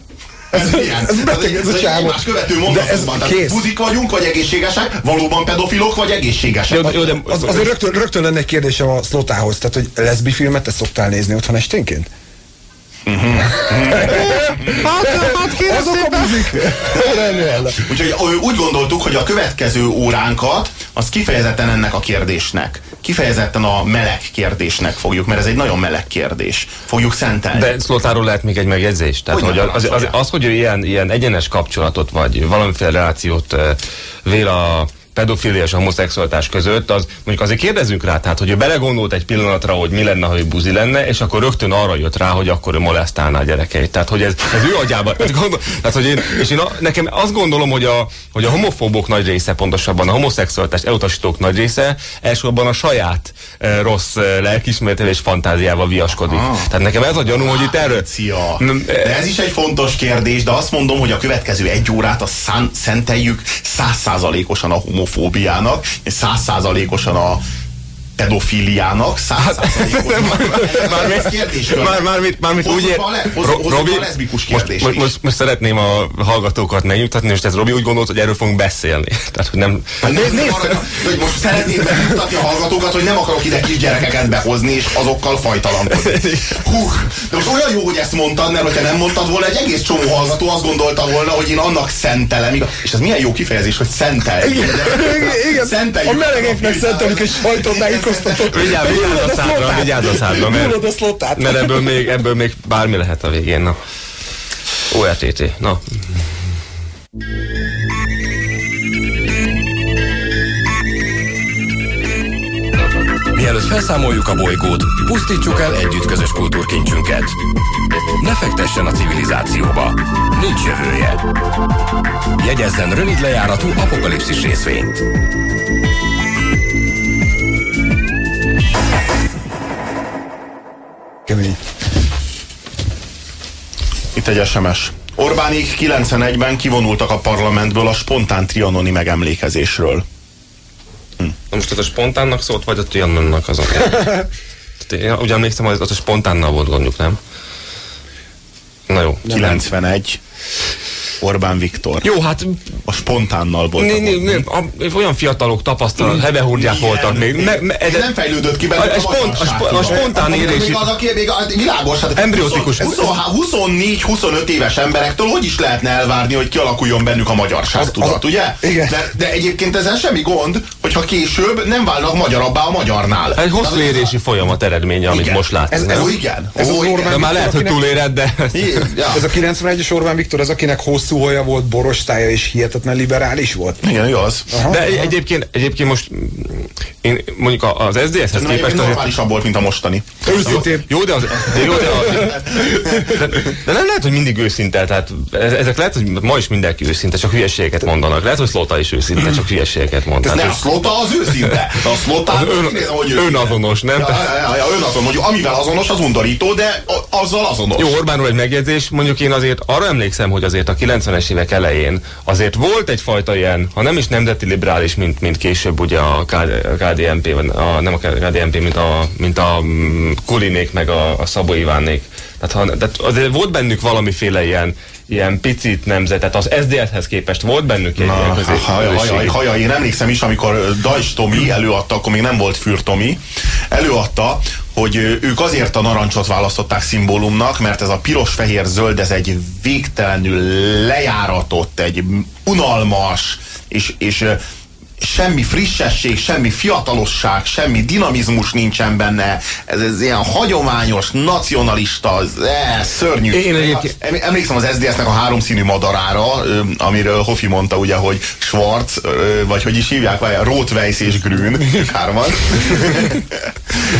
Ez, milyen? ez beteg, ez, ez a csávó. Más követő mondatokban. Buzik vagyunk, vagy egészségesek, valóban pedofilok, vagy egészségesek. Jó, jó, de az, azért rögtön, rögtön lenne egy kérdésem a Szlotához. Tehát, hogy leszbi filmet te szoktál nézni otthon esténként? hát, hát Azok a muzik. Úgyhogy úgy gondoltuk, hogy a következő óránkat az kifejezetten ennek a kérdésnek, kifejezetten a meleg kérdésnek fogjuk, mert ez egy nagyon meleg kérdés. Fogjuk szentelni. De Szlotáról lehet még egy megjegyzés? Tehát, hogy, hogy az, az, az, hogy ő ilyen, ilyen egyenes kapcsolatot, vagy valamiféle relációt vél a pedofilia és a homoszexualitás között, az mondjuk azért kérdezünk rá, tehát hogy ő belegondolt egy pillanatra, hogy mi lenne, ha ő buzi lenne, és akkor rögtön arra jött rá, hogy akkor ő molesztálná a gyerekeit. Tehát, hogy ez, ez ő agyában. Gondol, tehát, hogy én, és én a, nekem azt gondolom, hogy a, hogy a homofóbok nagy része, pontosabban a homoszexualitás elutasítók nagy része elsősorban a saját e, rossz e, lelkismeretével és fantáziával viaskodik. Aha. Tehát nekem ez a gyanú, hogy itt erről... De ez is egy fontos kérdés, de azt mondom, hogy a következő egy órát a szán, szenteljük százszázalékosan a homo homofóbiának, és százszázalékosan a pedofiliának, százszázalékosan. Már, kérdés, már, már, már úgy ér... Robi, leszbikus kérdés most, most, most, szeretném a hallgatókat megnyugtatni, és ez Robi úgy gondolt, hogy erről fogunk beszélni. Tehát, hogy nem... Hát, nézd, nézd, hogy most szeretném megnyugtatni a hallgatókat, hogy nem akarok ide kisgyerekeket behozni, és azokkal fajtalankodni. Hú, de most olyan jó, hogy ezt mondtad, mert hogyha nem mondtad volna, egy egész csomó hallgató azt gondolta volna, hogy én annak szentelem. És ez milyen jó kifejezés, hogy szentel. Igen, igen. A melegeknek szentelik, és sajtótájékoztatjuk tájékoztatott. Vigyázz, vigyázz a szádra, vigyázz a szádra, mert, mert ebből, még, ebből még bármi lehet a végén. Na. ORTT, na. Mielőtt felszámoljuk a bolygót, pusztítsuk el együtt közös kultúrkincsünket. Ne fektessen a civilizációba. Nincs jövője. Jegyezzen rövid lejáratú apokalipszis részvényt. Kemény. Itt egy SMS. Orbánik 91-ben kivonultak a parlamentből a spontán trianoni megemlékezésről. Na most ez a spontánnak szólt, vagy a trianonnak az a... Én úgy emlékszem, hogy az a spontánnal volt gondjuk, nem? Na jó. 91. Orbán Viktor. Jó, hát A spontánnal volt. né, né, né, a, olyan fiatalok tapasztalat, hebehúrgyák voltak még. Me, me, ez nem fejlődött ki benne a, a, spont, a, spo, a spontán érési... Még az, aki még a, világos, hát Embriotikus. 24-25 éves emberektől hogy is lehetne elvárni, hogy kialakuljon bennük a magyarság tudat, ugye? igen. De, de egyébként ezen semmi gond, hogyha később nem válnak magyarabbá a magyarnál. Egy hosszú érési a- folyamat eredménye, amit Igen. most látunk. Ez, ez, ó, igen. Ez Ó, az igen. Már lehet, hogy túléred, de... Ez a 91-es Orbán Viktor, ez akinek hosszú haja volt, borostája és hihetetlen liberális volt. Igen, igaz. De egy- egyébként, egyébként most mm, én mondjuk az SZDSZ-hez Ez képest normálisabb volt, mint a mostani. Őszintén. jó, de, az, de, jó, de, a, de, de, nem lehet, hogy mindig őszinte, tehát ez- ezek lehet, hogy ma is mindenki őszinte, csak hülyeségeket mondanak. Lehet, hogy Slota is őszinte, csak hülyeségeket mond. Ez nem, a szlota az őszinte. A szlota Az ön- önazonos, nem? Ja, ja, ja, önazonos. Mondjuk, amivel azonos, az undorító, de a- azzal azonos. Jó, Orbánról egy megjegyzés, mondjuk én azért arra emlékszem, hogy azért a 90-es évek elején azért volt egyfajta ilyen, ha nem is nemzeti liberális, mint, mint később ugye a KD- a KDNP, a, nem a KDNP, mint a, mint a mm, Kulinék, meg a, a Szabó Ivánnék. Tehát, ha, tehát azért volt bennük valamiféle ilyen, ilyen picit nemzetet, az SZDSZ-hez képest volt bennük egy ilyen Na, közé- hajaj, hajaj, közösségi- hajaj, én emlékszem is, amikor Dajs Tomi előadta, akkor még nem volt Für Tomi, előadta, hogy ők azért a narancsot választották szimbólumnak, mert ez a piros-fehér-zöld, ez egy végtelenül lejáratott, egy unalmas, és, és semmi frissesség, semmi fiatalosság, semmi dinamizmus nincsen benne. Ez, ez ilyen hagyományos, nacionalista, ez, szörnyű. Én egyébként- Em- Emlékszem az SDS-nek a háromszínű madarára, amiről Hofi mondta ugye, hogy Schwarz, vagy hogy is hívják, vagy Rotweiss és Grün, hárman.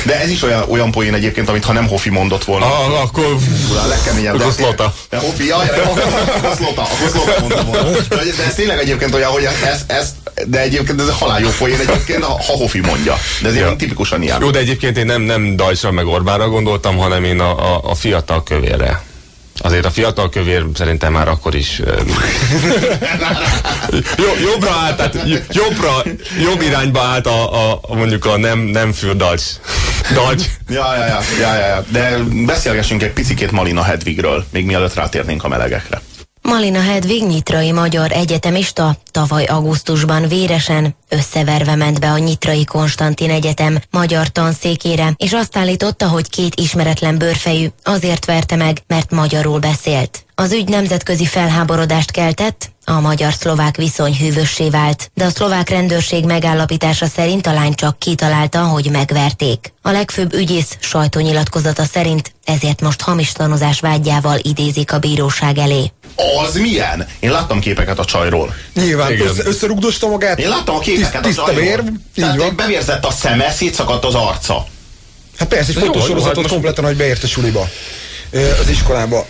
De ez is olyan, olyan poén egyébként, amit ha nem Hofi mondott volna. Ah, akkor a legkeményebb. Akkor Szlota. De Hofi, jaj, akkor Szlota, akkor Szlota mondta volna. De ez tényleg egyébként olyan, hogy ez, ez de egyébként ez a halál jó poén egyébként, ha ha Hofi mondja. De ez Ja. ilyen tipikusan ilyen. Jó, de egyébként én nem, nem Dajsra meg Orbánra gondoltam, hanem én a, a, a fiatal kövérre. Azért a fiatal kövér szerintem már akkor is jo, jobbra állt, tehát jobbra, jobb irányba állt a, a, mondjuk a nem, nem für Dajs. Dajs. Ja, ja, ja, ja, ja, ja. De beszélgessünk egy picikét Malina Hedvigről, még mielőtt rátérnénk a melegekre. Malina Hedvig nyitrai magyar egyetemista tavaly augusztusban véresen összeverve ment be a Nyitrai Konstantin Egyetem magyar tanszékére, és azt állította, hogy két ismeretlen bőrfejű azért verte meg, mert magyarul beszélt. Az ügy nemzetközi felháborodást keltett, a magyar-szlovák viszony hűvössé vált, de a szlovák rendőrség megállapítása szerint a lány csak kitalálta, hogy megverték. A legfőbb ügyész sajtónyilatkozata szerint ezért most hamis tanúzás vágyával idézik a bíróság elé. Az milyen? Én láttam képeket a csajról. Nyilván össze, összerugdosta magát. Én láttam a képeket Tiszt- a tiszta csajról. vér, így van. bevérzett a szeme, szétszakadt az arca. Hát persze, egy fotósorozatot hát kompletten, hogy beért a suliba, az iskolába.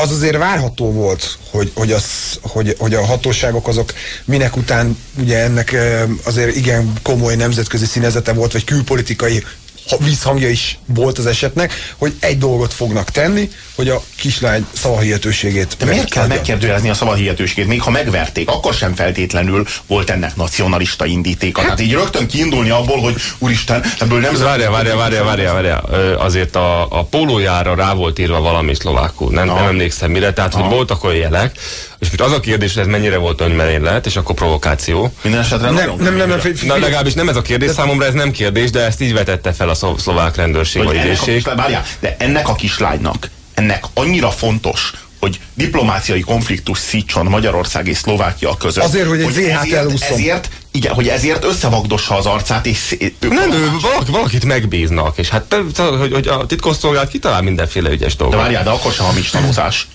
Az azért várható volt, hogy, hogy, az, hogy, hogy a hatóságok azok minek után ugye ennek azért igen komoly nemzetközi színezete volt, vagy külpolitikai ha- vízhangja is volt az esetnek, hogy egy dolgot fognak tenni, hogy a kislány szavahihetőségét De miért kell megkérdőjelezni a szavahihetőségét, még ha megverték, akkor sem feltétlenül volt ennek nacionalista indítéka. Tehát így rögtön kiindulni abból, hogy úristen, ebből nem Várjál, várjál, várjál, várjál, várjál. Ö, Azért a, a pólójára rá volt írva valami szlovákul, nem, nem emlékszem mire, tehát hogy voltak olyan jelek, és most az a kérdés, hogy ez mennyire volt önmerénylet, és akkor provokáció. Minden esetre Nem, nagyon nem, nem, nem, Na legalábbis nem ez a kérdés számomra, ez nem kérdés, de ezt így vetette fel a szlo- szlovák rendőrség vagy hogy ügyészség. de ennek a kislánynak, ennek annyira fontos, hogy diplomáciai konfliktus szítson Magyarország és Szlovákia között. Azért, hogy egy VH-t ezért, elússzon. ezért, igen, hogy ezért összevagdossa az arcát, és Nem, ő, valaki, valakit megbíznak, és hát te- te- hogy, hogy a titkosszolgálat kitalál mindenféle ügyes De dolgot. várjál, de akkor sem hamis tanúzás.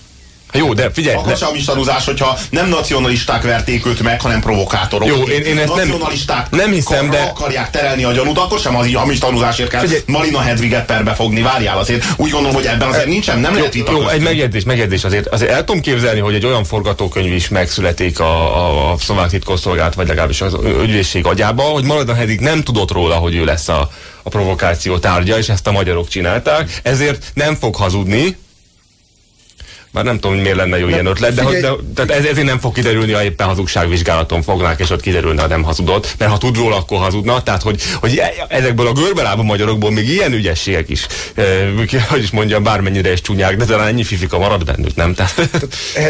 Jó, de figyelj. Akkor sem tanúzás, hogyha nem nacionalisták verték őt meg, hanem provokátorok. Jó, én, én ezt nacionalisták nem, nem hiszem, de... akarják terelni a gyanút, akkor sem az hamis tanúzásért kell figyelj. Marina Hedviget perbe fogni. Várjál azért. Úgy gondolom, hogy ebben azért nincsen, nem lehet vita Jó, egy megjegyzés, megjegyzés azért, azért el tudom képzelni, hogy egy olyan forgatókönyv is megszületik a, a, a szlovák titkosszolgálat, vagy legalábbis az ügyészség agyába, hogy Marina Hedvig nem tudott róla, hogy ő lesz a, a provokáció tárgya, és ezt a magyarok csinálták, ezért nem fog hazudni, már nem tudom, hogy miért lenne jó nem, ilyen ötlet, de, figyelj, de tehát ez, ezért nem fog kiderülni, ha éppen hazugságvizsgálaton fognák, és ott kiderülne, ha nem hazudott, mert ha tud róla, akkor hazudna. Tehát, hogy, hogy e, ezekből a görbelába magyarokból még ilyen ügyességek is, eh, hogy is mondjam, bármennyire is csúnyák, de talán ennyi fifika marad bennük, nem? Tehát...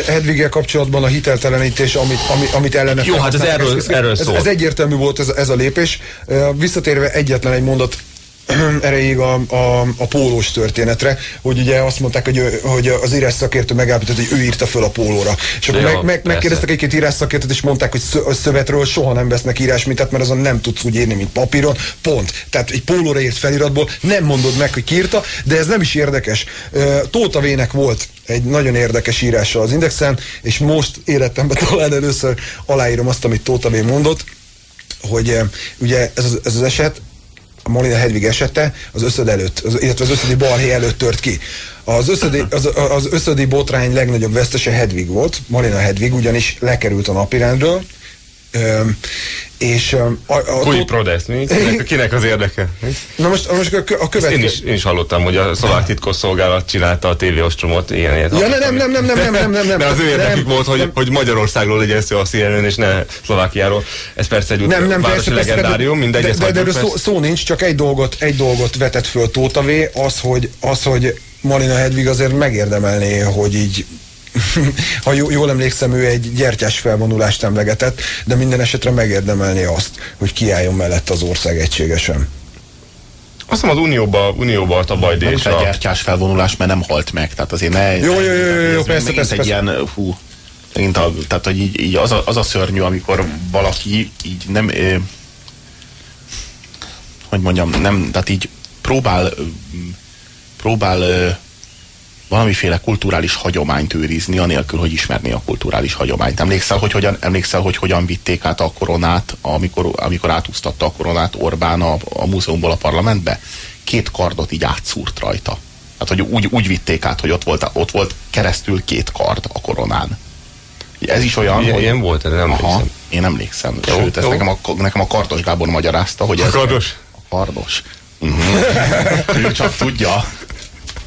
Hedviggel kapcsolatban a hiteltelenítés, amit, amit, amit ellene Jó, hát ez erről, ez, erről szól. Ez, ez egyértelmű volt ez, ez a lépés. Visszatérve egyetlen egy mondat erejéig a, a, a pólós történetre, hogy ugye azt mondták, hogy, hogy az írás szakértő megállapított, hogy ő írta föl a pólóra. És akkor meg, meg, megkérdeztek egy-két írás szakértőt, és mondták, hogy a szövetről soha nem vesznek írásmintát, mert azon nem tudsz úgy írni, mint papíron. Pont. Tehát egy pólóra írt feliratból nem mondod meg, hogy kiírta, de ez nem is érdekes. Tóta Vének volt egy nagyon érdekes írása az Indexen, és most életemben talán először aláírom azt, amit Tóta Vén mondott, hogy ugye ez az, ez az eset a Molina Hedvig esete az összöd előtt, az, illetve az összödi balhé előtt tört ki. Az összödi, az, az összödi botrány legnagyobb vesztese Hedvig volt, Molina Hedvig ugyanis lekerült a napirendről, és a, a, Kui Prodest, mi? Kinek, kinek az érdeke? Na most, most a, a következő... Én is, én is hallottam, hogy a szlovák titkosszolgálat csinálta a TV ostromot, ilyen ilyet. Ja, nem, nem, nem, nem, nem, nem, nem, nem. De az ő érdekük volt, hogy, hogy Magyarországról legyen szó a CNN és ne Szlovákiáról. Ez persze egy nem, nem, városi persze, legendárium, mindegy. De, de, de, de szó, szó, nincs, csak egy dolgot, egy dolgot vetett föl Tóta v, az, hogy, az, hogy Marina Hedvig azért megérdemelné, hogy így ha jól emlékszem, ő egy gyertyás felvonulást emlegetett, de minden esetre megérdemelni azt, hogy kiálljon mellett az ország egységesen. Azt hiszem az Unióba, Unióba a bajdés. Nem a... gyertyás felvonulás, mert nem halt meg. Tehát azért ne... Jó, jó, jó, jó, jó persze, persze, egy persze. ilyen, hú, megint a, tehát, hogy így, így az, a, az a szörnyű, amikor valaki így nem, eh, hogy mondjam, nem, tehát így próbál, próbál valamiféle kulturális hagyományt őrizni, anélkül, hogy ismerné a kulturális hagyományt. Emlékszel, hogy hogyan, emlékszel, hogy hogyan vitték át a koronát, amikor, amikor átúztatta a koronát Orbán a, a múzeumból a parlamentbe? Két kardot így átszúrt rajta. Hát, hogy úgy, úgy vitték át, hogy ott volt, ott volt keresztül két kard a koronán. Ez is olyan, ilyen, hogy... Ilyen volt, de nem Aha, emlékszem. Én emlékszem. Jó, Sőt, ezt nekem a, nekem a Kartos Gábor magyarázta, hogy ez... A kardos? A kardos. Uh-huh. ő csak tudja.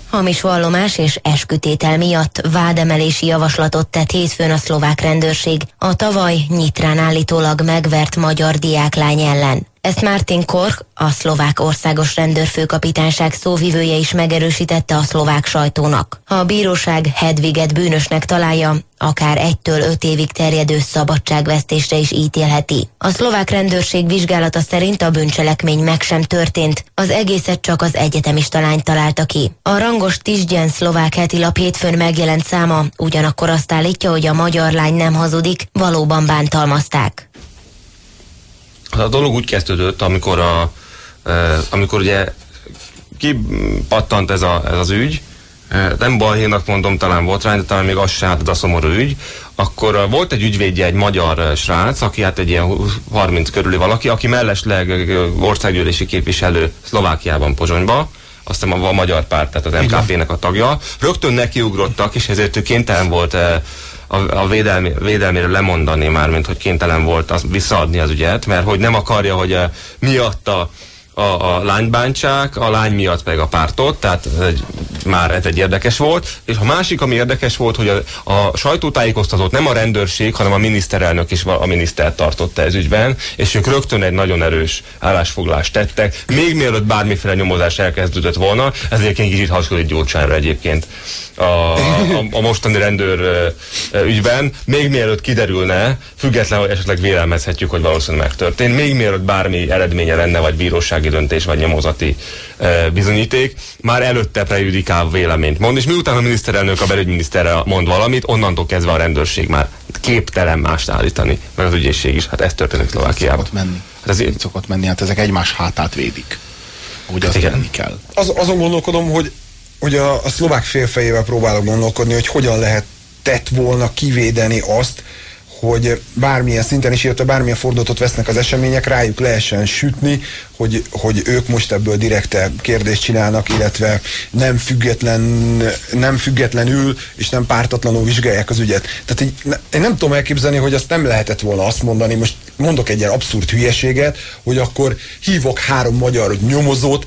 Hamis vallomás és eskütétel miatt vádemelési javaslatot tett hétfőn a szlovák rendőrség a tavaly nyitrán állítólag megvert magyar diáklány ellen. Ezt Martin Kork, a szlovák országos rendőrfőkapitányság szóvivője is megerősítette a szlovák sajtónak. Ha a bíróság Hedviget bűnösnek találja, akár egytől öt évig terjedő szabadságvesztésre is ítélheti. A szlovák rendőrség vizsgálata szerint a bűncselekmény meg sem történt, az egészet csak az egyetemista lány találta ki. A rangos Tisgyen szlovák heti lap hétfőn megjelent száma ugyanakkor azt állítja, hogy a magyar lány nem hazudik, valóban bántalmazták. A dolog úgy kezdődött, amikor, a, e, amikor ugye kipattant ez, a, ez az ügy, e, nem balhénak mondom, talán volt rá, de talán még az sem a szomorú ügy, akkor volt egy ügyvédje, egy magyar srác, aki hát egy ilyen 30 körüli valaki, aki mellesleg országgyűlési képviselő Szlovákiában, Pozsonyba, azt hiszem a, a magyar párt, tehát az MKP-nek a tagja. Rögtön nekiugrottak, és ezért ő kénytelen volt a, a védelmi, védelmére lemondani már, mint hogy kénytelen volt az, visszaadni az ügyet, mert hogy nem akarja, hogy uh, miatta a, a lány bántsák, a lány miatt meg a pártot, tehát ez egy, már ez egy érdekes volt. És a másik, ami érdekes volt, hogy a, a sajtótájékoztatót nem a rendőrség, hanem a miniszterelnök is a minisztert tartotta ez ügyben, és ők rögtön egy nagyon erős állásfoglalást tettek, még mielőtt bármiféle nyomozás elkezdődött volna, ezért egy kicsit hasonlít Gyurcsányra egyébként a, a, a mostani rendőr ügyben, még mielőtt kiderülne, függetlenül, esetleg vélelmezhetjük, hogy valószínűleg megtörtént, még mielőtt bármi eredménye lenne, vagy bírósági döntés, vagy nyomozati bizonyíték, már előtte prejudikál véleményt mond, és miután a miniszterelnök a belügyminiszterre mond valamit, onnantól kezdve a rendőrség már képtelen mást állítani, meg az ügyészség is. Hát ez történik Szlovákiában. Szokott menni. Hát ez így szokott menni, hát ezek egymás hátát védik. Ahogy hát az lenni kell. Az, azon gondolkodom, hogy hogy a, a szlovák félfejével próbálok gondolkodni, hogy hogyan lehet tett volna kivédeni azt, hogy bármilyen szinten is, illetve bármilyen fordulatot vesznek az események, rájuk lehessen sütni, hogy, hogy ők most ebből direkte kérdést csinálnak, illetve nem, független, nem függetlenül és nem pártatlanul vizsgálják az ügyet. Tehát így, én nem tudom elképzelni, hogy azt nem lehetett volna azt mondani, most mondok egy ilyen abszurd hülyeséget, hogy akkor hívok három magyar nyomozót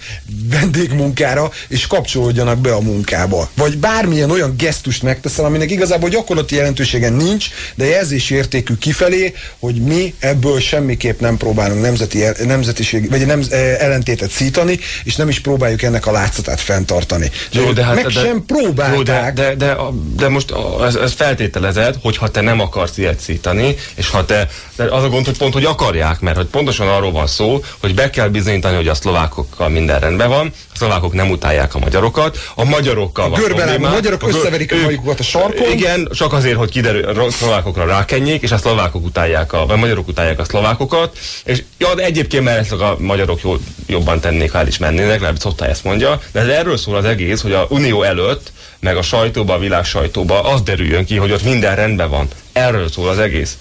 vendégmunkára, és kapcsolódjanak be a munkába. Vagy bármilyen olyan gesztust megteszel, aminek igazából gyakorlati jelentősége nincs, de jelzési értékű kifelé, hogy mi ebből semmiképp nem próbálunk nemzeti, nemzetiség, vagy nem ellentétet szítani, és nem is próbáljuk ennek a látszatát fenntartani. Jó, de hát, meg de, sem próbálták. Jó, de, de, de, de most ez, ez feltételezed, hogy ha te nem akarsz ilyet szítani, és ha te, de az a gond, hogy pont, hogy akarják, mert hogy pontosan arról van szó, hogy be kell bizonyítani, hogy a szlovákokkal minden rendben van, a szlovákok nem utálják a magyarokat, a magyarokkal van a magyarok a összeverik a majukat a sarkon. Igen, csak azért, hogy kiderül, a szlovákokra rákenjék, és a szlovákok utálják, a, vagy a magyarok utálják a szlovákokat, és ja, de egyébként mellett a magyarok jó, jobban tennék, el is mennének, legalábbis szokta ezt mondja, de ez erről szól az egész, hogy a Unió előtt, meg a sajtóba, a világ sajtóba az derüljön ki, hogy ott minden rendben van. Erről szól az egész.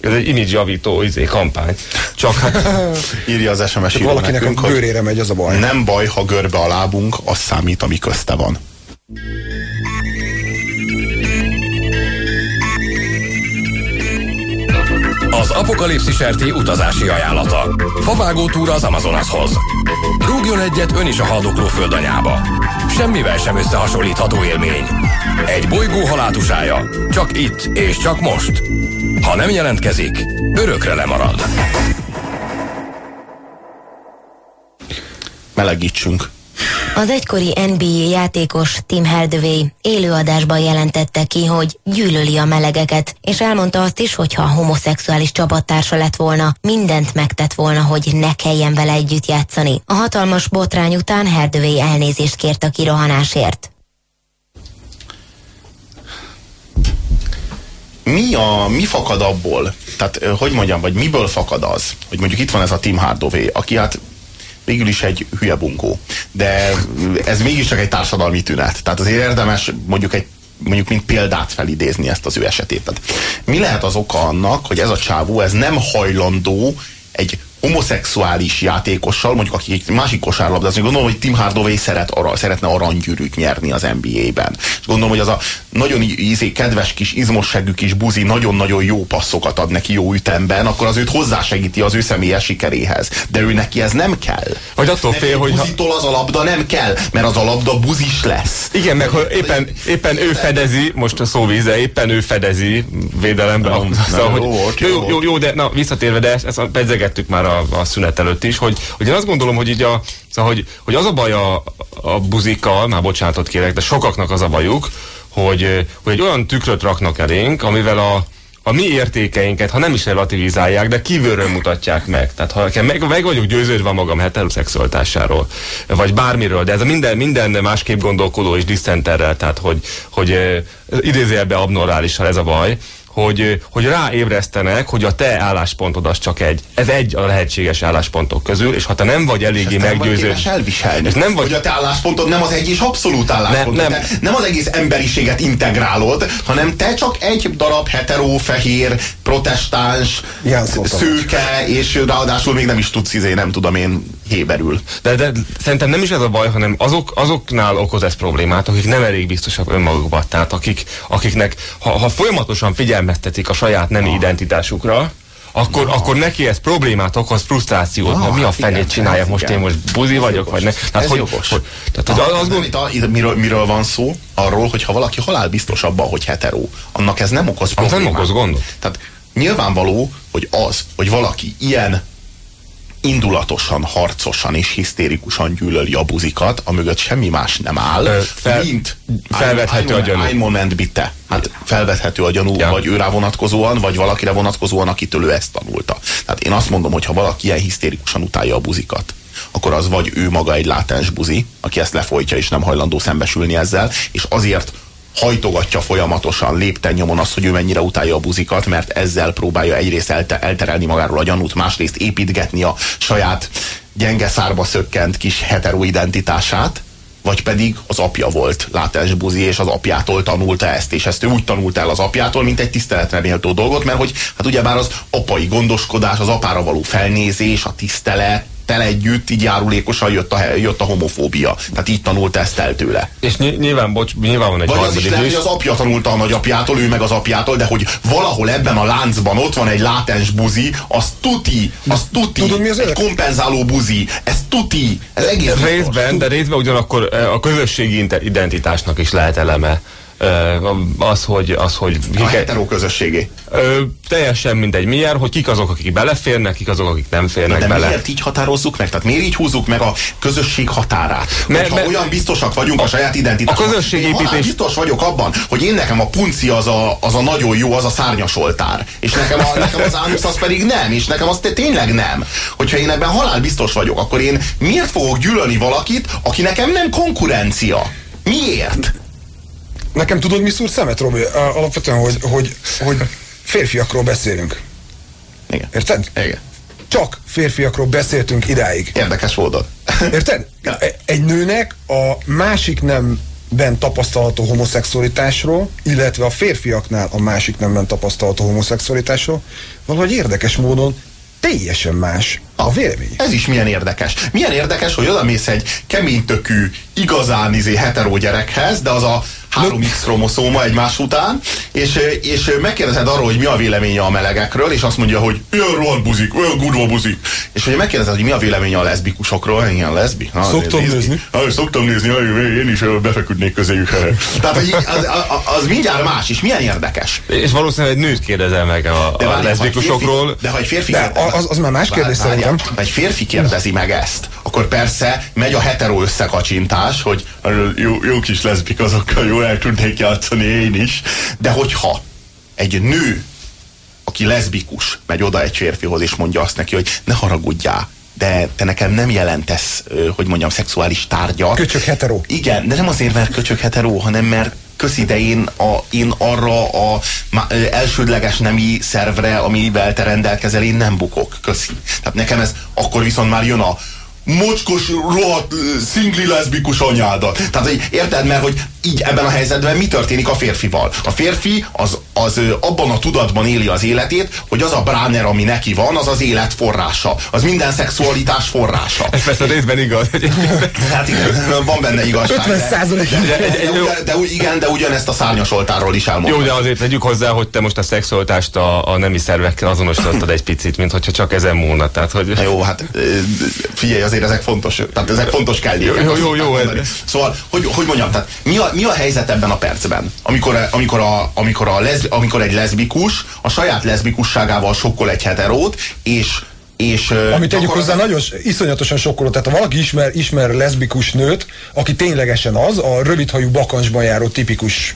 Ez egy image javító izé, kampány. Csak hát... Írja az SMS író Valakinek nekünk, a bőrére megy, az a baj. Nem baj, ha görbe a lábunk, az számít, ami közte van. Az Apokalipszis RT utazási ajánlata. Favágó túra az Amazonashoz. Rúgjon egyet ön is a haldokló földanyába. Semmivel sem összehasonlítható élmény. Egy bolygó halátusája. Csak itt és csak most. Ha nem jelentkezik, örökre lemarad. Melegítsünk. Az egykori NBA játékos Tim Hardaway élőadásban jelentette ki, hogy gyűlöli a melegeket, és elmondta azt is, hogy ha homoszexuális csapattársa lett volna, mindent megtett volna, hogy ne kelljen vele együtt játszani. A hatalmas botrány után Hardaway elnézést kért a kirohanásért. Mi, a, mi fakad abból, tehát hogy mondjam, vagy miből fakad az, hogy mondjuk itt van ez a Tim Hardaway, aki hát végül is egy hülye bunkó. De ez mégiscsak egy társadalmi tünet. Tehát azért érdemes mondjuk egy mondjuk mint példát felidézni ezt az ő esetét. Tehát mi lehet az oka annak, hogy ez a csávó ez nem hajlandó egy homoszexuális játékossal, mondjuk aki egy másik kosárlabdázni, gondolom, hogy Tim Hardaway szeret, ara, szeretne aranygyűrűt nyerni az NBA-ben. És gondolom, hogy az a nagyon ízé, kedves kis izmosságű kis buzi nagyon-nagyon jó passzokat ad neki jó ütemben, akkor az őt hozzásegíti az ő személyes sikeréhez. De ő neki ez nem kell. Vagy attól fél, hogy... Buzitól az a labda nem kell, mert az a labda buzis lesz. Igen, meg hogy éppen, éppen ő fedezi, most a szóvíze, éppen ő fedezi védelemben. No, szóval, hogy, jó, jó, jó, jó, de na, visszatérve, de ezt, ezt pedzegettük már a, a szünet előtt is, hogy, hogy én azt gondolom, hogy így a, szóval, hogy, hogy az a baj a, a buzikkal, már bocsánatot kérek, de sokaknak az a bajuk, hogy, hogy egy olyan tükröt raknak elénk, amivel a, a mi értékeinket, ha nem is relativizálják, de kívülről mutatják meg. Tehát ha meg, meg vagyok győződve magam heteroszexualitásáról, vagy bármiről, de ez a minden, minden másképp gondolkodó és diszenterrel, tehát hogy, hogy uh, idézőjelben abnormálisan ez a baj, hogy, hogy ráébresztenek, hogy a te álláspontod az csak egy. Ez egy a lehetséges álláspontok közül, és ha te nem vagy eléggé meggyőző. Nem elviselni. És nem vagy... Hogy a te álláspodod nem az egy és abszolút álláspont. Nem, nem. nem az egész emberiséget integrálod, hanem te csak egy darab hetero, fehér, protestáns, szőke, és ráadásul még nem is tudsz izé, nem tudom én, héberül. De, de szerintem nem is ez a baj, hanem azok, azoknál okoz ez problémát, akik nem elég biztosak önmagukban. Tehát akik, akiknek, ha, ha folyamatosan figyelmeztetik a saját nemi ah. identitásukra, akkor, akkor neki ez problémát okoz, frusztrációt, ah, mi a fenét csinálja, most igen. én most buzi vagyok, jogos. vagy ne. Tehát, ez hogy, jogos. Hogy, tehát, hogy az, az, az, itt, miről, miről van szó? Arról, hogy ha valaki halálbiztos abban, hogy hetero, annak ez nem okoz problémát. nem okoz gondot. Tehát nyilvánvaló, hogy az, hogy valaki ilyen indulatosan, harcosan és hisztérikusan gyűlöli a buzikat, amögött semmi más nem áll, Ö, fel, mint felvethető a gyanú. Ein moment bitte. Hát felvethető a gyanú, ja. vagy őrá vonatkozóan, vagy valakire vonatkozóan, akitől ő ezt tanulta. Tehát én azt mondom, hogy ha valaki ilyen hisztérikusan utálja a buzikat, akkor az vagy ő maga egy látens buzi, aki ezt lefolytja és nem hajlandó szembesülni ezzel, és azért hajtogatja folyamatosan lépten nyomon azt, hogy ő mennyire utálja a buzikat, mert ezzel próbálja egyrészt elte elterelni magáról a gyanút, másrészt építgetni a saját gyenge szárba szökkent kis heteroidentitását, vagy pedig az apja volt látás buzi, és az apjától tanulta ezt, és ezt ő úgy tanulta el az apjától, mint egy tiszteletre méltó dolgot, mert hogy hát ugyebár az apai gondoskodás, az apára való felnézés, a tisztelet, tel együtt így járulékosan jött a, jött a homofóbia. Tehát így tanult ezt el tőle. És nyilván, bocs, nyilván van egy Vagy az is lehet, hogy az apja tanulta a nagyapjától, ő meg az apjától, de hogy valahol ebben a láncban ott van egy látens buzi, az tuti, az tuti, Tudod, mi az egy kompenzáló buzi, ez tuti, ez egész Részben, de részben ugyanakkor eh, a közösségi identitásnak is lehet eleme az, hogy... Az, hogy a hetero közösségé. Ö, teljesen mindegy miért, hogy kik azok, akik beleférnek, kik azok, akik nem férnek de bele. miért így határozzuk meg? Tehát miért így húzzuk meg a közösség határát? Mert, mert olyan biztosak vagyunk a, a saját identitásunkban. A közösségépítés... biztos vagyok abban, hogy én nekem a punci az a, az a nagyon jó, az a szárnyas oltár. És nekem, a, nekem az ánusz az pedig nem, és nekem az tényleg nem. Hogyha én ebben halál biztos vagyok, akkor én miért fogok gyűlölni valakit, aki nekem nem konkurencia? Miért? Nekem tudod, mi szúr szemet, Robi? Alapvetően, hogy, hogy, hogy férfiakról beszélünk. Igen. Érted? Igen. Csak férfiakról beszéltünk idáig. Érdekes volt. Érted? E- egy nőnek a másik nemben tapasztalható homoszexualitásról, illetve a férfiaknál a másik nemben tapasztalható homoszexualitásról, valahogy érdekes módon teljesen más a vélemény. Ez is milyen érdekes. Milyen érdekes, hogy oda mész egy keménytökű, igazán izé hetero gyerekhez, de az a 3X kromoszóma egymás után, és, és megkérdezed arról, hogy mi a véleménye a melegekről, és azt mondja, hogy olyan rohadt buzik, olyan gurva buzik. És hogy megkérdezed, hogy mi a véleménye a leszbikusokról, ilyen leszbi? Na, szoktam nézni. nézni. Na, szoktam nézni, én is befeküdnék közéjük. Tehát hogy az, az, az mindjárt más, és milyen érdekes. És valószínűleg egy nőt kérdezel meg a, de a leszbikusokról. De ha egy férfi, de az, az már más kérdés szerintem. Ha egy férfi kérdezi meg ezt, akkor persze megy a hetero összekacsintás, hogy jó, jó kis leszbik azokkal jó el tudnék játszani én is. De hogyha egy nő, aki leszbikus, megy oda egy férfihoz, és mondja azt neki, hogy ne haragudjál, de te nekem nem jelentesz, hogy mondjam, szexuális tárgyat. Köcsök hetero. Igen, de nem azért, mert köcsök hetero, hanem mert közidején a, én arra a elsődleges nemi szervre, amivel te rendelkezel, én nem bukok. Köszi. Tehát nekem ez akkor viszont már jön a mocskos, rohadt, szingli leszbikus anyádat. Tehát, hogy érted, mert hogy így ebben a helyzetben mi történik a férfival? A férfi az, az abban a tudatban éli az életét, hogy az a bráner, ami neki van, az az élet forrása. Az minden szexualitás forrása. Ez persze részben igaz. hát igen, van benne igazság. 50 százalék. De, de, de, de, de, igen, de ugyanezt a szárnyas oltárról is elmondom. Jó, de azért tegyük hozzá, hogy te most a szexualitást a, a nemi szervekkel azonosítottad egy picit, mint hogyha csak ezen múlna. Tehát, hogy... Jó, hát figyelj, azért ezek fontos, tehát ezek fontos kell. Jó, jó, jó, jó Szóval, hogy, hogy mondjam, tehát mi a, mi a helyzet ebben a percben? Amikor, amikor, a, amikor, a lez, amikor egy leszbikus a saját leszbikusságával sokkol egy heterót, és és, Amit tegyük hozzá, nagyon iszonyatosan sokkoló. Tehát ha valaki ismer, ismer leszbikus nőt, aki ténylegesen az, a rövidhajú bakancsban járó tipikus,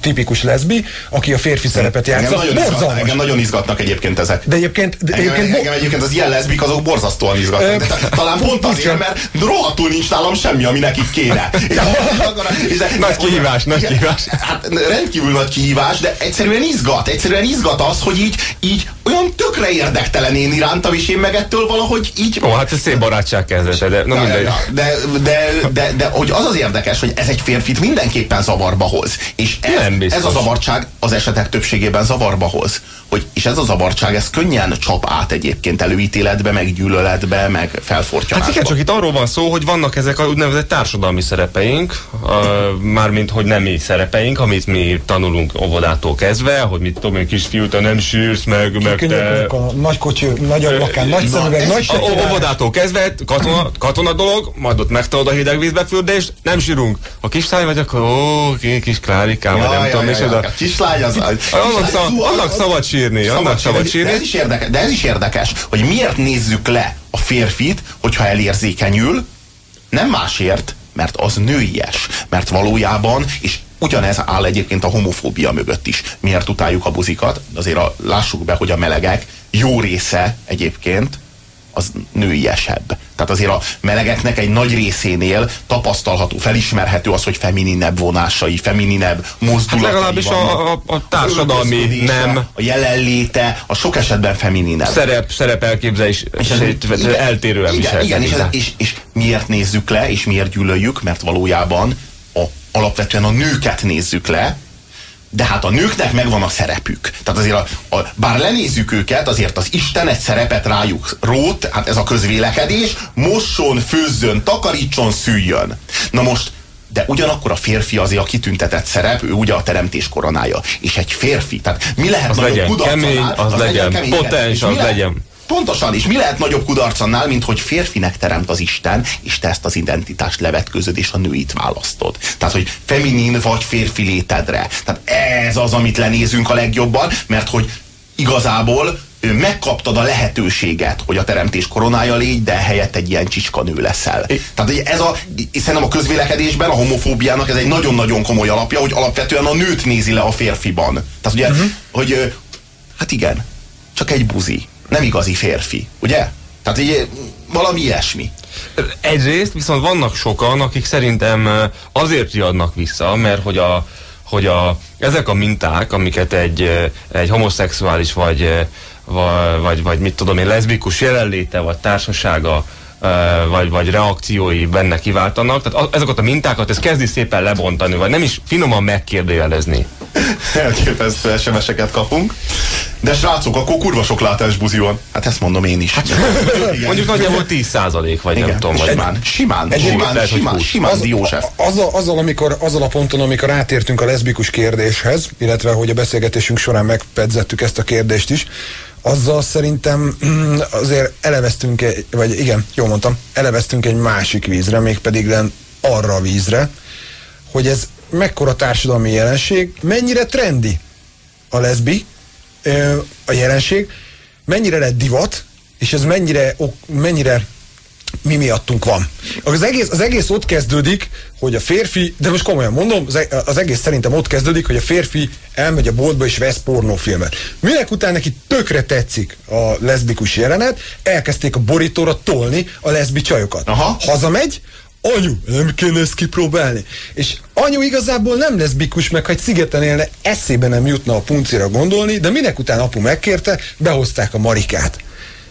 tipikus leszbi, aki a férfi szerepet játszik. Engem, nagyon izgat, engem nagyon izgatnak egyébként ezek. De egyébként, de engem, egyébként, engem egyébként az ilyen leszbik, azok borzasztóan izgatnak. De talán pont azért, mert rohadtul nincs nálam semmi, ami nekik kéne. nagy kihívás, nagy kihívás. Hát rendkívül nagy kihívás, de egyszerűen izgat. Egyszerűen izgat az, hogy így, így olyan tökre érdektelen én irántam, és én meg ettől valahogy így... Ó, hát ez szép barátság kezdete, de na mindegy. De, de, de, de, hogy az az érdekes, hogy ez egy férfit mindenképpen zavarba hoz. És ez, ez a zavartság az esetek többségében zavarba hoz hogy és ez a zavartság, ez könnyen csap át egyébként előítéletbe, meg gyűlöletbe, meg felfortyalásba. Hát igen, csak itt arról van szó, hogy vannak ezek a úgynevezett társadalmi szerepeink, mármint, hogy nem mi szerepeink, amit mi tanulunk óvodától kezdve, hogy mit tudom én, kisfiú, te nem sírsz, meg, meg te... A nagy kocsi, nagy ablakán, nagy szemüveg, nagy Óvodától kezdve, katona, katona dolog, majd ott megtalod a hideg vízbefürdést, nem sírunk. Ha kislány vagy, akkor ó, kis Klárikám, ja, nem ja, tudom, ja, és oda... Kislány az... Annak szabad sírni, annak szabad sírni. De ez, is érdekes, de ez is érdekes, hogy miért nézzük le a férfit, hogyha elérzékenyül, nem másért, mert az nőies. Mert valójában, és ugyanez áll egyébként a homofóbia mögött is. Miért utáljuk a buzikat? Azért a, lássuk be, hogy a melegek jó része egyébként az nőiesebb. Tehát azért a melegeknek egy nagy részénél tapasztalható, felismerhető az, hogy femininebb vonásai, femininebb mozdulatai hát legalábbis a, a, a társadalmi nem. A jelenléte, a sok esetben femininebb. Szerep, szerep elképzelés és ez, igen, eltérően igen, igen, és, és, és miért nézzük le, és miért gyűlöljük, mert valójában a, alapvetően a nőket nézzük le, de hát a nőknek megvan a szerepük. Tehát azért, a, a, bár lenézzük őket, azért az Isten egy szerepet rájuk rót, hát ez a közvélekedés, mosson, főzzön, takarítson, szüljön. Na most, de ugyanakkor a férfi azért a kitüntetett szerep, ő ugye a teremtés koronája. És egy férfi, tehát mi lehet az legyen kemény, az, az legyen, legyen potens, az legyen. Pontosan, és mi lehet nagyobb kudarc annál, mint hogy férfinek teremt az Isten, és te ezt az identitást levetközöd, és a nőit választod. Tehát, hogy feminin vagy férfi létedre. Tehát ez az, amit lenézünk a legjobban, mert hogy igazából megkaptad a lehetőséget, hogy a teremtés koronája légy, de helyett egy ilyen nő leszel. É. Tehát ez a, szerintem a közvélekedésben a homofóbiának ez egy nagyon-nagyon komoly alapja, hogy alapvetően a nőt nézi le a férfiban. Tehát ugye, uh-huh. hogy hát igen, csak egy buzi nem igazi férfi, ugye? Tehát így valami ilyesmi. Egyrészt viszont vannak sokan, akik szerintem azért riadnak vissza, mert hogy a, hogy a, ezek a minták, amiket egy, egy homoszexuális vagy, vagy, vagy, vagy mit tudom én, leszbikus jelenléte vagy társasága vagy, vagy reakciói benne kiváltanak. Tehát ezeket a mintákat ez kezdi szépen lebontani, vagy nem is finoman megkérdőjelezni. Elképesztő SMS-eket kapunk. De srácok, akkor kurva sok látás buzi van. Hát ezt mondom én is. Hát, mondjuk nagyjából 10 százalék, vagy Igen. nem tudom. Vagy simán, simán, egy, simán, lehet, simán, simán, az, Diósef. Azzal, azzal, amikor, azzal a ponton, amikor átértünk a leszbikus kérdéshez, illetve hogy a beszélgetésünk során megpedzettük ezt a kérdést is, azzal szerintem azért eleveztünk, vagy igen, jól mondtam, eleveztünk egy másik vízre, mégpedig arra a vízre, hogy ez mekkora társadalmi jelenség, mennyire trendi a leszbi, a jelenség, mennyire lett divat, és ez mennyire, mennyire mi miattunk van. Az egész, az egész ott kezdődik, hogy a férfi, de most komolyan mondom, az, e- az egész szerintem ott kezdődik, hogy a férfi elmegy a boltba és vesz pornófilmet. Minek után neki tökre tetszik a leszbikus jelenet, elkezdték a borítóra tolni a leszbi csajokat. Aha. Hazamegy, anyu, nem kéne ezt kipróbálni. És anyu igazából nem lesz bikus, meg ha egy szigeten élne, eszébe nem jutna a puncira gondolni, de minek után apu megkérte, behozták a marikát.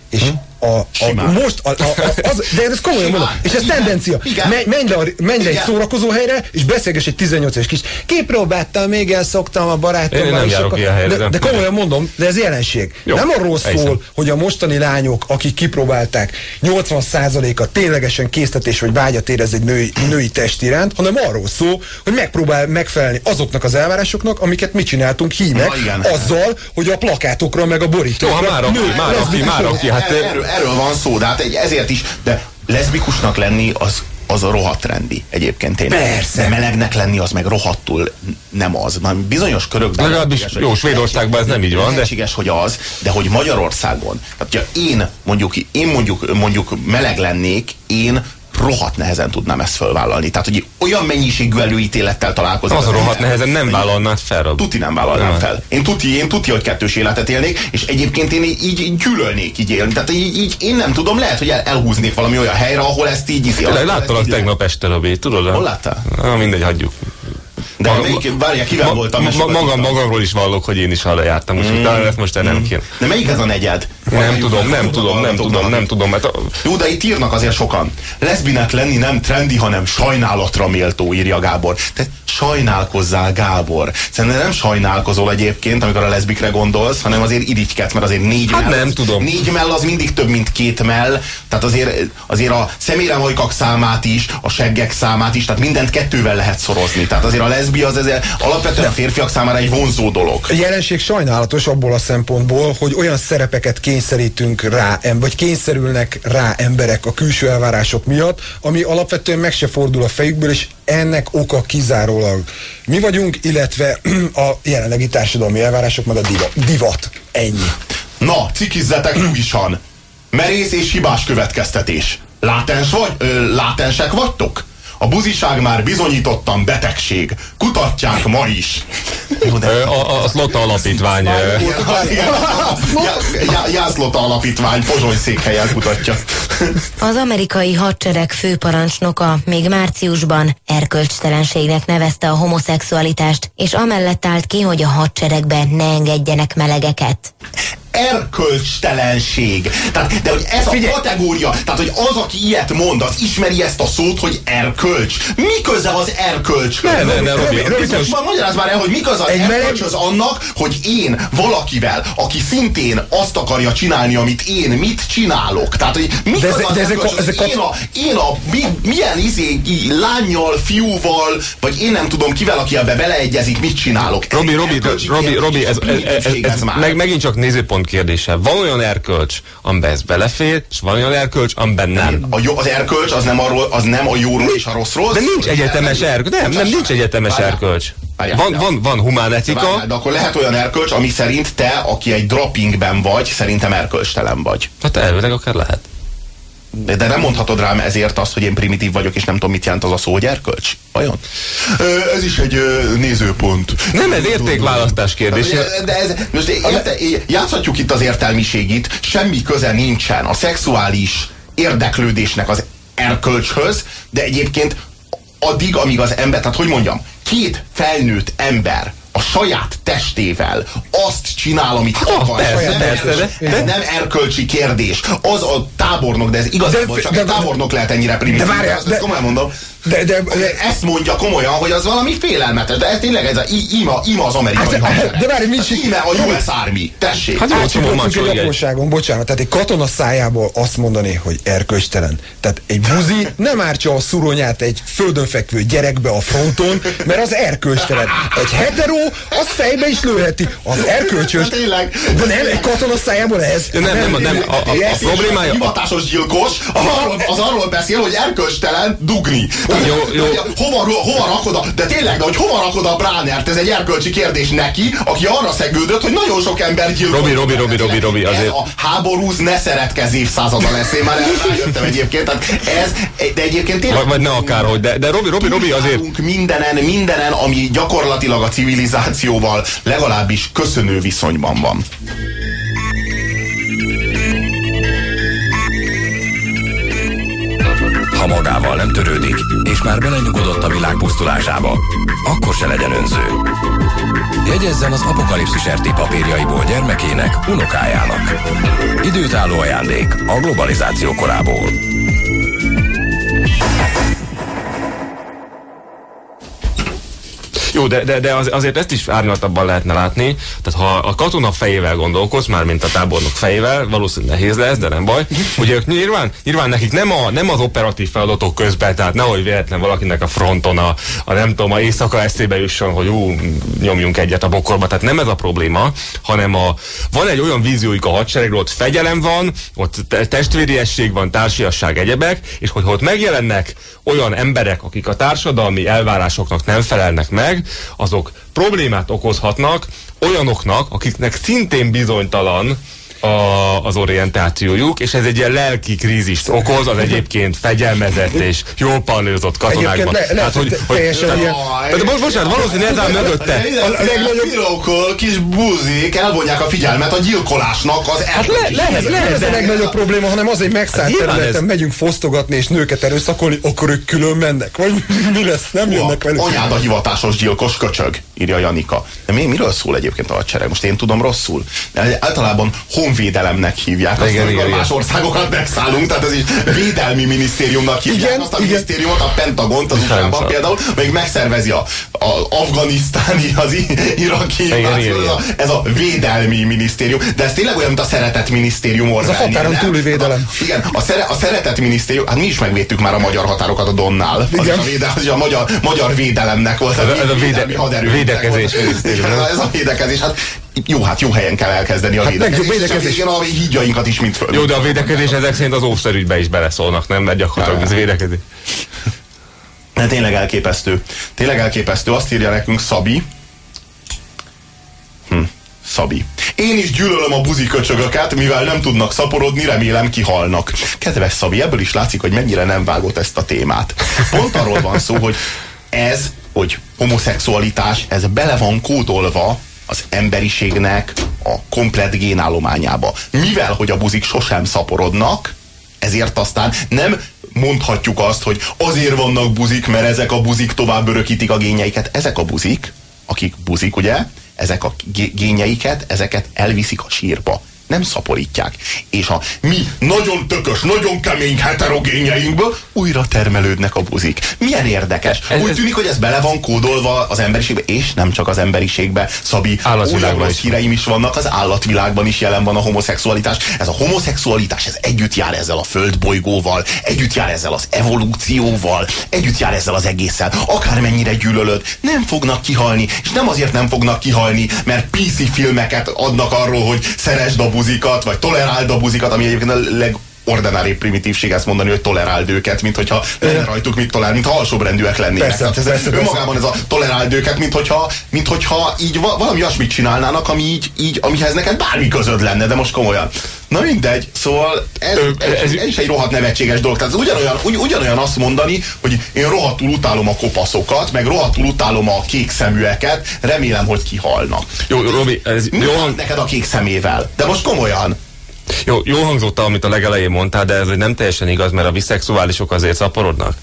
És hm? A, a, most, a, a, az, de ez komolyan mondom, és ez tendencia. Menj, menj le, a, menj le egy szórakozó helyre, és beszélges egy 18 éves kis. Kipróbáltam, még elszoktam a barátommal. nem járok akkor, helyre, de, de komolyan mondom, de ez jelenség. Jó, nem arról szól, hiszem. hogy a mostani lányok, akik kipróbálták, 80%-a ténylegesen késztetés vagy vágyat érez egy női, női test iránt, hanem arról szól, hogy megpróbál megfelelni azoknak az elvárásoknak, amiket mi csináltunk hímek, azzal, hogy a plakátokra meg a borítókra. Jó, már, nő, már, már, már, hát erről, erről van szó, de hát egy, ezért is, de leszbikusnak lenni az az a rohadt trendi egyébként én. Persze. De melegnek lenni az meg rohadtul nem az. Már bizonyos körökben. Legalábbis jó, Svédországban ez nem így van. De... Lehetséges, hogy az, de hogy Magyarországon, tehát ja, én mondjuk, én mondjuk, mondjuk meleg lennék, én rohadt nehezen tudnám ezt felvállalni. Tehát, hogy olyan mennyiségű előítélettel találkozom. Az a rohadt nehezen nem vállalnád fel, Rob. Tuti nem vállalnám nem. fel. Én tuti, én tuti, hogy kettős életet élnék, és egyébként én így, így gyűlölnék így élni. Tehát így, így, én nem tudom, lehet, hogy el, elhúznék valami olyan helyre, ahol ezt így iszi. Láttalak tegnap este, Robi, tudod? Hol láttál? Ah, mindegy, hagyjuk. De melyik, várja, kivel ma, voltam? Ma, magam, magamról is vallok, hogy én is arra jártam, úgyhogy mm. ezt most mm. nem kéne. De melyik ez a negyed? Nem tudom, nem tudom, nem tudom, nem tudom. Mert. Jó, de itt írnak azért sokan. Leszbinek lenni nem trendi, hanem sajnálatra méltó, írja Gábor. Te sajnálkozzál, Gábor. Szerintem nem sajnálkozol egyébként, amikor a leszbikre gondolsz, hanem azért irigykedsz, mert azért négy hát mell, nem tudom. Négy mell az mindig több, mint két mell. Tehát azért, azért a szeméremajkak számát is, a seggek számát is, tehát mindent kettővel lehet szorozni. Tehát azért a leszbi az ezért alapvetően a férfiak számára egy vonzó dolog. A jelenség sajnálatos abból a szempontból, hogy olyan szerepeket kényszerítünk rá, vagy kényszerülnek rá emberek a külső elvárások miatt, ami alapvetően meg se fordul a fejükből, és ennek oka kizárólag mi vagyunk, illetve a jelenlegi társadalmi elvárások, meg a divat. Ennyi. Na, cikizzetek nyugisan. Merész és hibás következtetés. Látens vagy, ö, látensek vagytok? A buziság már bizonyítottan betegség. Kutatják ma is. A, a, a Szlota alapítvány. Jászlota alapítvány Pozsony székhelyen kutatja. Az amerikai hadsereg főparancsnoka még márciusban erkölcstelenségnek nevezte a homoszexualitást, és amellett állt ki, hogy a hadseregbe ne engedjenek melegeket erkölcstelenség. Tehát, de hogy ez a Figyelj. kategória, tehát hogy az, aki ilyet mond, az ismeri ezt a szót, hogy erkölcs. Mi köze az erkölcs? Ne, ne, ne, Robi, Robi, Robi, Magyarázd már el, hogy mi köze az erkölcs az annak, hogy én valakivel, aki szintén azt akarja csinálni, amit én, mit csinálok. Tehát, hogy mi de köze az de ezek, a, ezek én a, én a mi, milyen izé, lányjal, fiúval, vagy én nem tudom kivel, aki ebbe beleegyezik, mit csinálok. Robi, Robi, Robi, Robi, ez, ez, ez, ez, ez meg, megint csak nézőpont kérdése. Van olyan erkölcs, amiben ez belefér, és van olyan erkölcs, amiben nem. A jó, az erkölcs az nem, arról, az nem a jóról és a rosszról. De nincs egyetemes erkölcs. Nem, nem, nincs egyetemes erkölcs. Van, van, van humán etika. De akkor lehet olyan erkölcs, ami szerint te, aki egy droppingben vagy, szerintem erkölcstelen vagy. Hát elvileg akár lehet. De nem mondhatod rám ezért azt, hogy én primitív vagyok, és nem tudom, mit jelent az a szó, hogy erkölcs? Vajon? Ez is egy nézőpont. Nem, ez értékválasztás kérdése. De ez, most érte, játszhatjuk itt az értelmiségit, semmi köze nincsen a szexuális érdeklődésnek az erkölcshöz, de egyébként addig, amíg az ember, tehát hogy mondjam, két felnőtt ember a saját testével azt csinál, amit hát, akar. Persze, persze, erkölcsi, de, ez nem erkölcsi kérdés. Az a tábornok, de ez igazából de, csak de, egy tábornok lehet ennyire primitív. De várjál, ezt, ezt komolyan mondom. De, de, de, ezt mondja komolyan, hogy az valami félelmetes, de ez tényleg ez a ima, ima az amerikai hát, hadsereg. De várj, mi is... Íme a US Army, tessék. Hát Átcsapottunk egy apróságon, bocsánat, tehát egy katona szájából azt mondani, hogy erkölcstelen. Tehát egy buzi nem ártja a szuronyát egy földön fekvő gyerekbe a fronton, mert az erkölcstelen. Egy hetero, az fejbe is lőheti. Az erkölcsös. Hát tényleg. De nem, egy katona szájából ez. Nem, nem, nem, nem a, a, a, a problémája... Hivatásos gyilkos az arról, az arról beszél, hogy erkölcstelen dugni. Jó, jó. Hova, hova rakod a, de tényleg, de hogy hova rakod a Bránert? Ez egy erkölcsi kérdés neki, aki arra szegődött, hogy nagyon sok ember gyilkol. Robi, Robi, Robi, Robi, Robi, azért. A háborúz ne szeretkez évszázada lesz, én már rájöttem egyébként. Tehát ez, de egyébként tényleg... Vagy ne akárhogy, de, de Robi, Robi, Robi azért... Mindenen, mindenen, ami gyakorlatilag a civilizációval legalábbis köszönő viszonyban van. Ha magával nem törődik, és már belenyugodott a világ pusztulásába, akkor se legyen önző. Jegyezzen az apokalipszis RT papírjaiból gyermekének, unokájának. Időtálló ajándék a globalizáció korából. Jó, de, de, de az, azért ezt is árnyaltabban lehetne látni. Tehát ha a katona fejével gondolkoz, már mint a tábornok fejével, valószínűleg nehéz lesz, de nem baj. Ugye ők nyilván, nyilván nekik nem, a, nem az operatív feladatok közben, tehát nehogy véletlen valakinek a fronton a, a nem tudom, a éjszaka eszébe jusson, hogy ú, nyomjunk egyet a bokorba. Tehát nem ez a probléma, hanem a, van egy olyan vízióik a hadseregről, ott fegyelem van, ott testvériesség van, társiasság, egyebek, és hogy ott megjelennek olyan emberek, akik a társadalmi elvárásoknak nem felelnek meg, azok problémát okozhatnak olyanoknak, akiknek szintén bizonytalan a, az orientációjuk, és ez egy ilyen lelki krízist okoz az egyébként fegyelmezett és jól palőzott katonákban. Le, le, hát, hogy, hogy, teljesen ilyen... Tehát, bocsánat, valószínűleg ez áll mögötte. A legnagyobb... kis buzik elvonják a figyelmet a gyilkolásnak az Hát le, lehet, lehet, ez a legnagyobb probléma, hanem az, hogy megszállt hát területen megyünk fosztogatni és nőket erőszakolni, akkor ők külön mennek. Vagy mi lesz? Nem jönnek velük. Anyád a hivatásos gyilkos köcsög, írja Janika. De mi, miről szól egyébként a hadsereg? Most én tudom rosszul. Általában honvédelemnek hívják. Azt, igen, igen, más országokat megszállunk, tehát ez is védelmi minisztériumnak hívják. Igen, azt a igen. minisztériumot, a Pentagont az usa például, még megszervezi a, a afganisztáni, az iraki igen, igen, igen. Ez, a, védelmi minisztérium. De ez tényleg olyan, mint a szeretet minisztérium Ez a határon túli védelem. A, igen, a, szere, a szeretet minisztérium, hát mi is megvédtük már a magyar határokat a Donnál. Az igen. a, védelem, az a magyar, magyar védelemnek volt. Ez a, ez a véde, védekezés minisztérium. Ez a védekezés. Hát jó, hát jó helyen kell elkezdeni a hát védekezést. védekezés. Igen, a hídjainkat is mint föl. Jó, de a védekezés ezek szerint az óvszerügybe is beleszólnak, nem? Mert gyakorlatilag ez védekezés. De tényleg elképesztő. Tényleg elképesztő. Azt írja nekünk Szabi. Hm. Szabi. Én is gyűlölöm a buziköcsögöket, mivel nem tudnak szaporodni, remélem kihalnak. Kedves Szabi, ebből is látszik, hogy mennyire nem vágott ezt a témát. Pont arról van szó, hogy ez, hogy homoszexualitás, ez bele van kódolva az emberiségnek a komplet génállományába. Mivel, hogy a buzik sosem szaporodnak, ezért aztán nem mondhatjuk azt, hogy azért vannak buzik, mert ezek a buzik tovább örökítik a génjeiket. Ezek a buzik, akik buzik, ugye, ezek a génjeiket, ezeket elviszik a sírba nem szaporítják. És a mi nagyon tökös, nagyon kemény heterogénjeinkből újra termelődnek a buzik. Milyen érdekes. Ez, Úgy tűnik, hogy ez bele van kódolva az emberiségbe, és nem csak az emberiségbe. Szabi, olyan is híreim is vannak, az állatvilágban is jelen van a homoszexualitás. Ez a homoszexualitás, ez együtt jár ezzel a földbolygóval, együtt jár ezzel az evolúcióval, együtt jár ezzel az egésszel. Akármennyire gyűlölöd, nem fognak kihalni, és nem azért nem fognak kihalni, mert PC filmeket adnak arról, hogy szeresd a buzikat, vagy toleráld a buzikat, ami egyébként a leg ordinári primitívség ezt mondani, hogy toleráld őket, mint hogyha lenne rajtuk mit tolerál, mint ha alsóbrendűek lennének. Persze, hát ez persze, önmagában ez a toleráld őket, mint hogyha, mint hogyha így valami olyasmit csinálnának, ami így, így, amihez neked bármi közöd lenne, de most komolyan. Na mindegy, szóval ez, ez, ez, ez is egy rohadt nevetséges dolog. Tehát ez ugyanolyan, ugy, ugyanolyan azt mondani, hogy én rohadtul utálom a kopaszokat, meg rohadtul utálom a kék szeműeket, remélem, hogy kihalnak. Jó, Robi, ez Mi jó. neked a kék szemével? De most komolyan. Jó, jó hangzott, amit a legelején mondtál, de ez nem teljesen igaz, mert a biszexuálisok azért szaporodnak.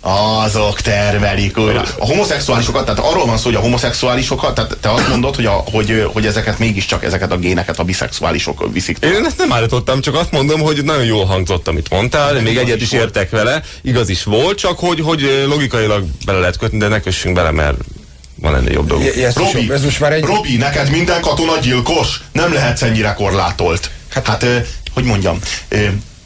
Azok termelik. A homoszexuálisokat, tehát arról van szó, hogy a homoszexuálisokat, tehát te azt mondod, hogy, a, hogy, hogy ezeket mégiscsak, ezeket a géneket a biszexuálisok viszik. Én ezt nem állítottam, csak azt mondom, hogy nagyon jól hangzott, amit mondtál, de még egyet is értek vele, igaz is volt, csak hogy, hogy logikailag bele lehet kötni, de ne kössünk bele, mert van ennél jobb dolog. Robi, ez most már egy... Robi, neked minden katona gyilkos? Nem lehetsz ennyire korlátolt. Hát, hát hogy mondjam,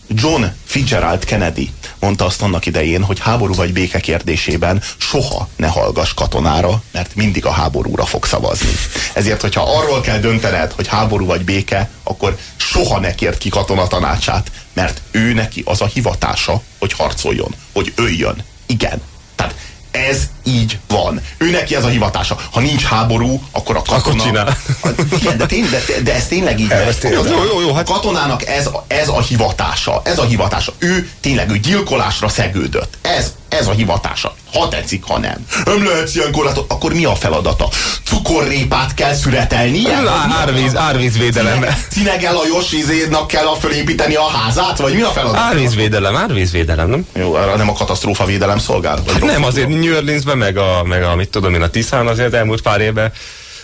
John Fitzgerald Kennedy mondta azt annak idején, hogy háború vagy béke kérdésében soha ne hallgass katonára, mert mindig a háborúra fog szavazni. Ezért, hogyha arról kell döntened, hogy háború vagy béke, akkor soha ne kérd ki katona tanácsát, mert ő neki az a hivatása, hogy harcoljon, hogy öljön. Igen. Ez így van. Ő neki ez a hivatása. Ha nincs háború, akkor a katona... Akkor csinál. Igen, de, tény, de, de ez tényleg így van. Jó, jó, jó, hát... Katonának ez, ez a hivatása. Ez a hivatása. Ő tényleg ő gyilkolásra szegődött. Ez, ez a hivatása. Ha tetszik, ha nem. Nem lehet ilyen korlátot, akkor mi a feladata? Cukorrépát kell szüretelni? Árvíz, árvízvédelem. Cinegel a Josizédnak kell a fölépíteni a házát? Vagy mi a feladata? Árvízvédelem, árvízvédelem, nem? Jó, arra nem a katasztrófa védelem szolgál? Hát nem, azért New Orleansben, meg a, meg a, mit tudom én, a Tiszán azért elmúlt pár évben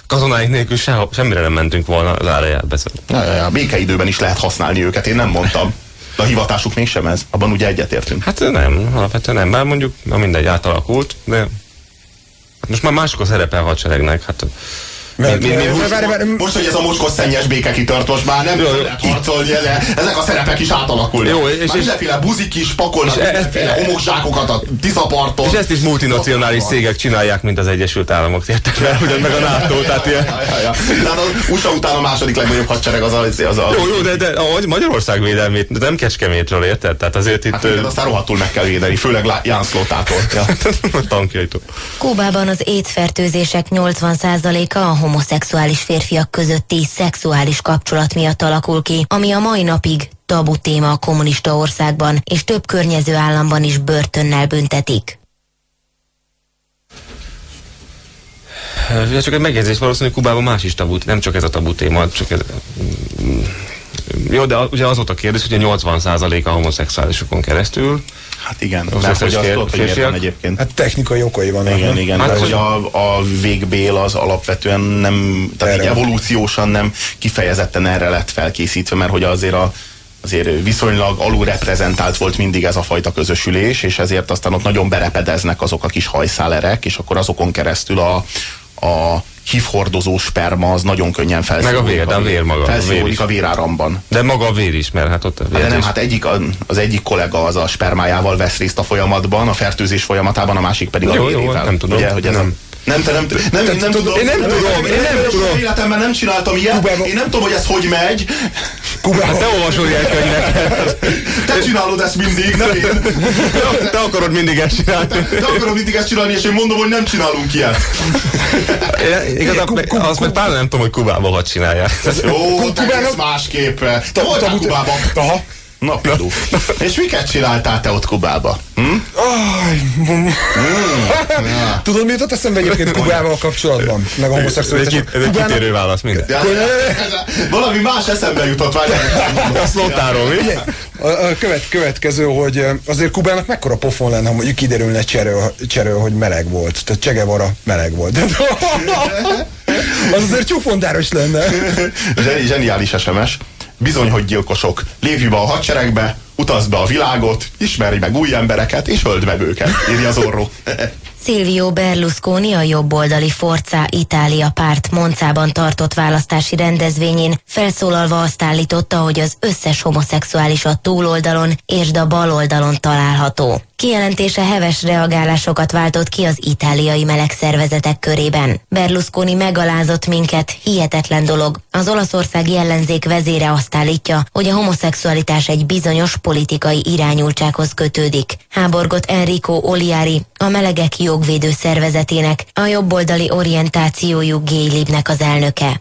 katonáink nélkül se, semmire nem mentünk volna az áraját beszélni. Ja, ja, ja, békeidőben is lehet használni őket, én nem mondtam. De a hivatásuk mégsem ez, abban ugye egyetértünk. Hát nem, alapvetően nem, bár mondjuk na mindegy átalakult, de hát most már mások a szerepe a hadseregnek, hát most, hogy ez a mocskos szennyes béke kitört, most már nem lehet harcolni, ezek a szerepek is átalakulnak. Jó, és, mindenféle buzik is pakolnak, mindenféle homokzsákokat a Tiszaparton. És ezt is multinacionális cégek csinálják, mint az Egyesült Államok, értek fel, ugyan meg a NATO, tehát ilyen. Tehát az USA után a második legnagyobb hadsereg az a... Az a jó, jó, de, de a Magyarország védelmét, de nem Kecskemétről, érted? Tehát azért itt... Hát, igen, aztán rohadtul meg kell védeni, főleg Ján Szlotától. Ja. Tankjaitól. Kúbában az étfertőzések 80%-a a homoszexuális férfiak közötti szexuális kapcsolat miatt alakul ki, ami a mai napig tabu téma a kommunista országban, és több környező államban is börtönnel büntetik. Ja, csak egy megjegyzés, valószínűleg Kubában más is tabu, nem csak ez a tabu téma, csak ez... Jó, de ugye az volt a kérdés, hogy a 80% a homoszexuálisokon keresztül, Hát igen, mert hogy azt tudod, hogy miért van egyébként. Hát technikai okai vannak. Igen, igen, hát, hogy a, a végbél az alapvetően nem, tehát egy evolúciósan nem kifejezetten erre lett felkészítve, mert hogy azért a azért viszonylag alulreprezentált volt mindig ez a fajta közösülés, és ezért aztán ott nagyon berepedeznek azok a kis hajszálerek, és akkor azokon keresztül a, a hívhordozó sperma az nagyon könnyen felszívódik. Meg a vér, de a vér maga. Felszívódik a, vér a véráramban. De maga a vér is, mert hát ott a vér hát de nem, hát egyik, az egyik kollega az a spermájával vesz részt a folyamatban, a fertőzés folyamatában, a másik pedig jó, a vérével. Jó, nem tudom. Ugye, hogy ez nem. A, nem, te nem, nem, nem, nem tudom. Én nem tudom, én nem tudom. Életemben nem csináltam ilyet. Én nem tudom, hogy ez hogy megy. Kubában. Hát te olvasol ilyen könyveket. Te csinálod ezt mindig, nem én. Te, te akarod mindig ezt csinálni. Te akarod mindig ezt csinálni, és én mondom, hogy nem csinálunk ilyet. Igazából azt meg pár nem tudom, hogy Kubában hogy csinálják. Jó, te egész másképp. Te voltál Kubában? Aha. Na, például. És miket csináltál te ott Kubába? Hm? Aj, Tudod, mi jutott eszembe egyébként Kubával kapcsolatban? Meg a homoszexualitás. ez egy kitérő válasz minden. De, valami más eszembe jutott, várjál. A szlottáról, mi? A, követ, következő, hogy azért Kubának mekkora pofon lenne, ha mondjuk kiderülne cserő, cserő, hogy meleg volt. Tehát Csegevara meleg volt. Az azért csúfondáros lenne. Zseni, zseniális SMS. Bizony, hogy gyilkosok. Lépj be a hadseregbe, utazd be a világot, ismerj meg új embereket, és öld meg őket, írja Zorro. Silvio Berlusconi a jobboldali Forza Itália párt Moncában tartott választási rendezvényén felszólalva azt állította, hogy az összes homoszexuális a túloldalon és a baloldalon található. Kijelentése heves reagálásokat váltott ki az itáliai melegszervezetek körében. Berlusconi megalázott minket, hihetetlen dolog. Az olaszországi ellenzék vezére azt állítja, hogy a homoszexualitás egy bizonyos politikai irányultsághoz kötődik. Háborgott Enrico Oliari, a melegek jogvédő szervezetének, a jobboldali orientációjú Gay Libnek az elnöke.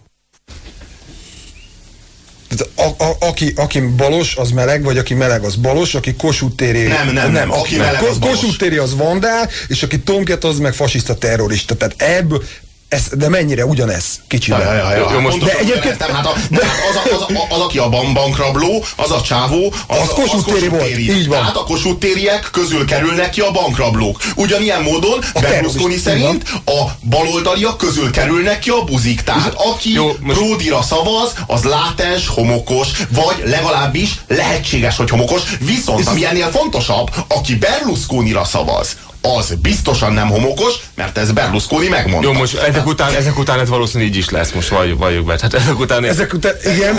Tehát a, a, aki, aki balos, az meleg, vagy aki meleg, az balos, aki Kossuth téri... Nem, nem, nem, aki meleg, az. Kossuth téri az vandál, és aki tomket, az meg fasiszta terrorista. Tehát ebből, ez, de mennyire ugyanez kicsiben. Ja, ja, ja. Jó, most- de egyébként- ugyanezt, hát, a, de hát az, a, az, a, az, aki a ban- bankrabló, az a csávó, az, Az Kossuth téri volt, így van. Tehát a Kossuth tériek közül kerülnek ki a bankrablók. Ugyanilyen módon Berlusconi szerint a baloldaliak közül kerülnek ki a buzik. Tehát aki Jó, most- Pródira szavaz, az látens, homokos, vagy legalábbis lehetséges, hogy homokos. Viszont, ami ennél fontosabb, aki Berlusconira szavaz, az biztosan nem homokos, mert ez Berlusconi megmondta. Jó, most ezek után, ezek után ez valószínűleg így is lesz, most valljuk, valljuk be. Hát ezek után... Ezek után, igen,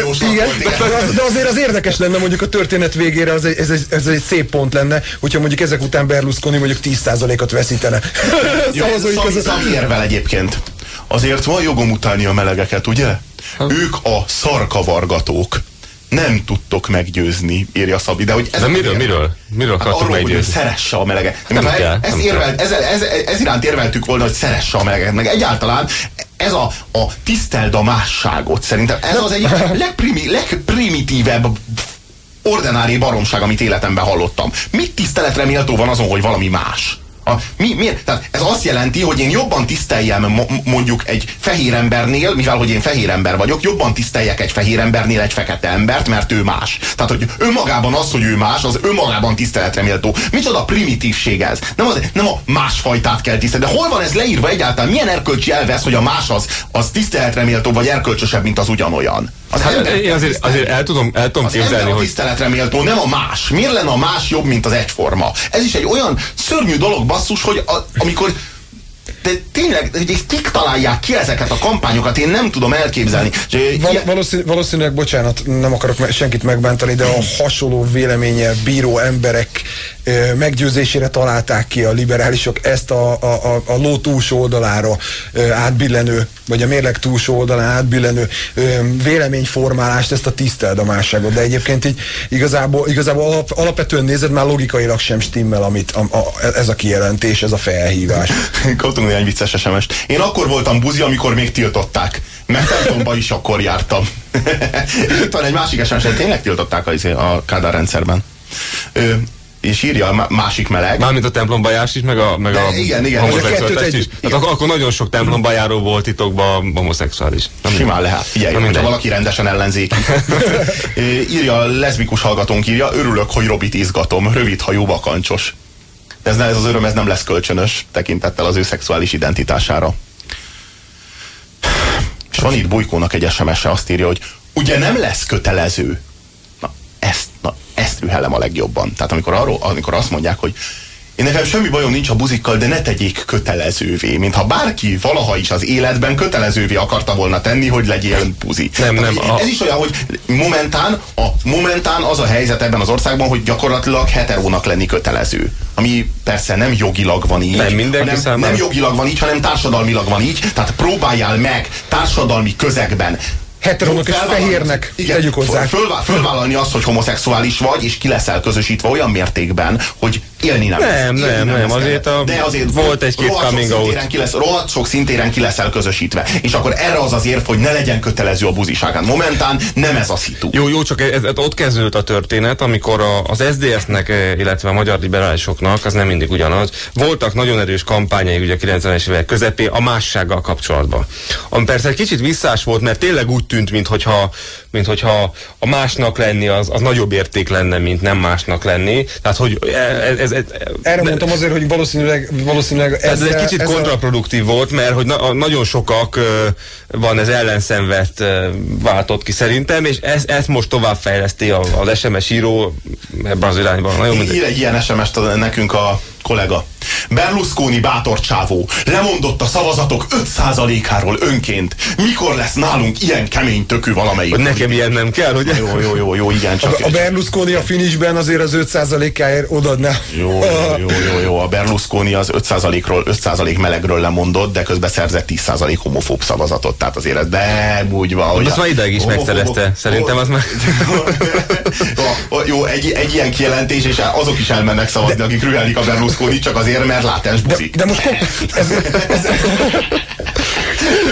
jóslat igen, de, az, de azért az érdekes lenne mondjuk a történet végére, az egy, ez, egy, ez egy szép pont lenne, hogyha mondjuk ezek után Berlusconi mondjuk 10%-ot veszítene. Szabi érvel egyébként. Azért van jogom utálni a melegeket, ugye? Ők a szarkavargatók. Nem tudtok meggyőzni, írja Szabi. De hogy ez De miről, miről? Miről Hát akartok arról, hogy ő meggyőzni? szeresse a meleget. Nem Mert kell, ez, nem érvel, kell. ez, ez, ez, iránt érveltük volna, hogy szeresse a meleget. Meg egyáltalán ez a, a tiszteld a másságot szerintem. Ez az egyik legprimi, legprimitívebb ordinári baromság, amit életemben hallottam. Mit tiszteletre méltó van azon, hogy valami más? A, mi, miért? Tehát ez azt jelenti, hogy én jobban tiszteljem mo- mondjuk egy fehér embernél, mivel hogy én fehér ember vagyok, jobban tiszteljek egy fehér embernél egy fekete embert, mert ő más. Tehát, hogy önmagában az, hogy ő más, az önmagában tiszteletre méltó. Micsoda primitívség ez? Nem, az, nem a másfajtát kell tisztelni. De hol van ez leírva egyáltalán? Milyen erkölcsi elve ez, hogy a más az, az tiszteletre méltó, vagy erkölcsösebb, mint az ugyanolyan? Az Hát ember én azért, azért el tudom, el tudom Az képzelni, a hogy tiszteletre méltó, nem a más. Miért lenne a más jobb, mint az egyforma? Ez is egy olyan szörnyű dolog, basszus, hogy a, amikor de tényleg, hogy kik találják ki ezeket a kampányokat, én nem tudom elképzelni. Val- valószínű, valószínűleg, bocsánat, nem akarok senkit megbántani, de a hasonló véleménnyel bíró emberek meggyőzésére találták ki a liberálisok ezt a, a, a, a ló túlsó oldalára átbillenő, vagy a mérleg túlsó oldalán átbillenő véleményformálást, ezt a tiszteld a másságot. De egyébként így igazából, igazából alap, alapvetően nézed, már logikailag sem stimmel, amit a, a, ez a kijelentés, ez a felhívás. Kaptunk néhány vicces sms Én akkor voltam buzi, amikor még tiltották. Mert templomba is akkor jártam. Itt van egy másik SMS, tényleg tiltották a, izé- a Kádár rendszerben. Ö, és írja másik meleg. Mármint a templomba járás is, meg a, meg De a igen, igen. homoszexuális Kettőt is. Tehát akkor, nagyon sok templomba járó volt titokban homoszexuális. Nem Simán lehet, figyelj, Na hogyha valaki rendesen ellenzéki. Ö, írja a leszbikus hallgatónk, írja, örülök, hogy Robit izgatom, rövid hajú vakancsos. Ez, ez az öröm, ez nem lesz kölcsönös tekintettel az ő szexuális identitására. És van itt Bujkónak egy sms -e, azt írja, hogy ugye nem lesz kötelező. Na, ezt, na, ezt rühellem a legjobban. Tehát amikor, arról, amikor azt mondják, hogy én nekem semmi bajom nincs a buzikkal, de ne tegyék kötelezővé. Mintha bárki valaha is az életben kötelezővé akarta volna tenni, hogy legyél buzi. Nem, Tehát, nem, a- Ez is olyan, hogy momentán, a, momentán az a helyzet ebben az országban, hogy gyakorlatilag heterónak lenni kötelező. Ami persze nem jogilag van így. Nem mindenki hanem, számára. Nem jogilag van így, hanem társadalmilag van így. Tehát próbáljál meg társadalmi közegben heteronok és fehérnek igen, tegyük hozzá. Fölvá, fölvállalni azt, hogy homoszexuális vagy, és ki leszel közösítve olyan mértékben, hogy élni nem Nem, lesz, nem, nem, nem, azért, a, de azért volt egy-két coming out. Ki lesz, rohadt sok szintéren ki leszel közösítve. És akkor erre az az érv, hogy ne legyen kötelező a buziságán. Momentán nem ez a szitu. Jó, jó, csak ez, ez, ott kezdődött a történet, amikor a, az SZDSZ-nek, eh, illetve a magyar liberálisoknak, az nem mindig ugyanaz, voltak nagyon erős kampányai ugye a 90-es évek közepén a mássággal kapcsolatban. Ami persze egy kicsit visszás volt, mert tényleg úgy tűnt, mintha, mintha a másnak lenni az, az nagyobb érték lenne, mint nem másnak lenni. Tehát, hogy ez, ez, ez Erre de, mondtam azért, hogy valószínűleg, valószínűleg ez, ez egy kicsit ez kontraproduktív a... volt, mert hogy na, nagyon sokak van ez ellenszenvet váltott ki szerintem, és ez, ezt most továbbfejleszti az SMS író ebben az irányban. Nagyon Ír egy ilyen SMS-t nekünk a kollega. Berlusconi bátor csávó lemondott a szavazatok 5%-áról önként. Mikor lesz nálunk ilyen kemény tökű valamelyik? Hogy nekem ilyen nem kell, hogy... Jó, jó, jó, jó, igen, csak... A, a Berlusconi a finishben azért az 5%-áért odadná. Jó, jó, jó, jó, jó, a Berlusconi az 5%-ról, 5% melegről lemondott, de közben szerzett 10% homofób szavazatot, tehát azért ez de úgy van. Hogy azt már ideig is megszerezte, szerintem az már... jó, egy, egy ilyen kijelentés, és azok is elmennek szavazni, akik rühelik a Berlusconi, csak azért, mert látás buzik. De, de most ez, ez,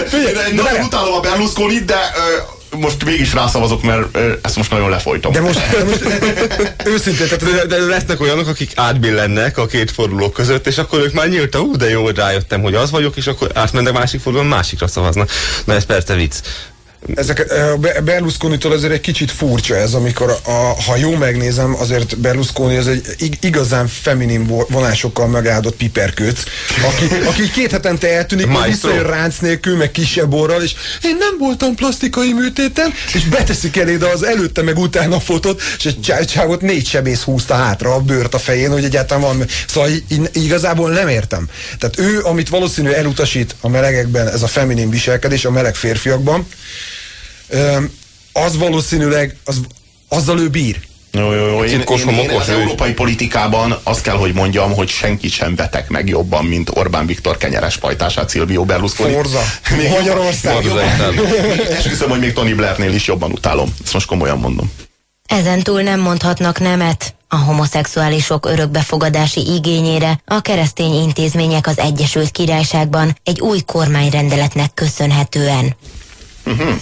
Figyelj, de, de nagyon utálom a berlusconi de ö, most mégis rászavazok, mert ö, ezt most nagyon lefolytom. De most, de most őszintén, tehát, de, de lesznek olyanok, akik átbillennek a két forduló között, és akkor ők már nyílt, ú, de jó, hogy rájöttem, hogy az vagyok, és akkor átmennek másik fordulón, másikra szavaznak. Na ez persze vicc ezek, Berlusconi-tól azért egy kicsit furcsa ez, amikor a, ha jó megnézem, azért Berlusconi az egy igazán feminin vonásokkal megáldott piperkőc, aki, aki két hetente eltűnik, majd visszajön ránc nélkül, meg kisebb orral, és én nem voltam plastikai műtéten, és beteszik eléd az előtte meg utána fotót, és egy csávot négy sebész húzta hátra a bőrt a fején, hogy egyáltalán van. Szóval igazából nem értem. Tehát ő, amit valószínű elutasít a melegekben, ez a feminin viselkedés, a meleg férfiakban, az valószínűleg, az, azzal ő bír. Jó, jó, jó. Én, én, én az európai politikában azt kell, hogy mondjam, hogy senkit sem vetek meg jobban, mint Orbán Viktor kenyeres pajtását Silvio Berlusconi. Forza. Még Magyarország. Esküszöm, hogy még Tony Blairnél is jobban utálom. Ezt most komolyan mondom. Ezen túl nem mondhatnak nemet a homoszexuálisok örökbefogadási igényére a keresztény intézmények az Egyesült Királyságban egy új kormányrendeletnek köszönhetően. Uh-huh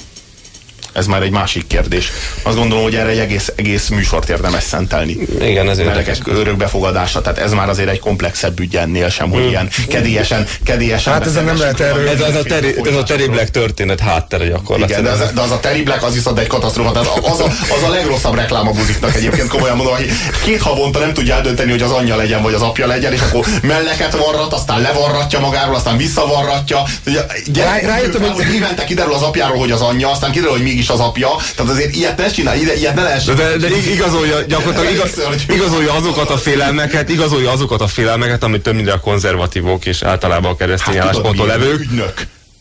ez már egy másik kérdés. Azt gondolom, hogy erre egy egész, egész műsort érdemes szentelni. Igen, ez érdekes. örökbefogadása, tehát ez már azért egy komplexebb ügy ennél sem, hogy mm. ilyen kedélyesen, kedélyesen Hát ezen nem lehet erről. Ez, ez, a, teri, ez a Terry Black történet háttere gyakorlatilag. Igen, de, az, de az a Terry Black az viszont egy katasztrófa. Tehát az a, az a legrosszabb reklám a buziknak egyébként, komolyan mondom, hogy két havonta nem tudja eldönteni, hogy az anyja legyen, vagy az apja legyen, és akkor melleket varrat, aztán levarratja magáról, aztán visszavarratja. Rájöttem, hogy évente kiderül az apjáról, hogy az anyja, aztán kiderül, hogy mégis is az apja, tehát azért ilyet ne csinálj, ilyet ne lehessen. De, de igazolja, gyakorlatilag igaz, igazolja azokat a félelmeket, igazolja azokat a félelmeket, amit több a konzervatívok és általában a keresztény hát, állásponton levők. Ügynök.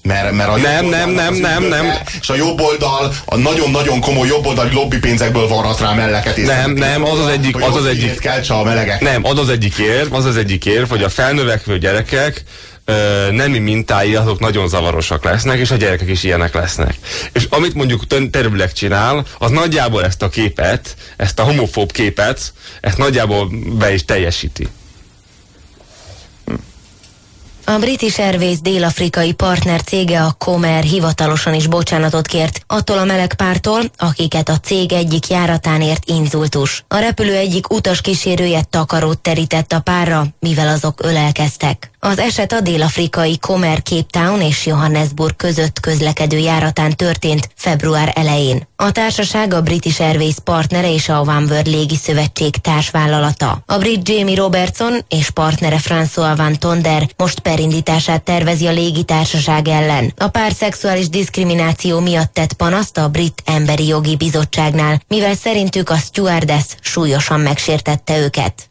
Mert, mert a nem, nem, nem, nem, nem. És a jobb oldal, a nagyon-nagyon komoly jobb oldali lobby pénzekből varrat rá melleket. Nem, nem, az az egyik, az az egyik. Kell a melegek. Nem, az az egyik érv, az az egyik érv, hogy a felnövekvő gyerekek ö, nemi mintái azok nagyon zavarosak lesznek, és a gyerekek is ilyenek lesznek. És amit mondjuk terület csinál, az nagyjából ezt a képet, ezt a homofób képet, ezt nagyjából be is teljesíti. A British Airways dél-afrikai partner cége a Comer hivatalosan is bocsánatot kért attól a meleg pártól, akiket a cég egyik járatán ért inzultus. A repülő egyik utas kísérője takarót terített a párra, mivel azok ölelkeztek. Az eset a dél-afrikai Comer Cape Town és Johannesburg között közlekedő járatán történt február elején. A társaság a British Airways partnere és a One World Szövetség társvállalata. A brit Jamie Robertson és partnere François Van Tonder most perindítását tervezi a légitársaság ellen. A pár szexuális diszkrimináció miatt tett panaszt a Brit Emberi Jogi Bizottságnál, mivel szerintük a stewardess súlyosan megsértette őket.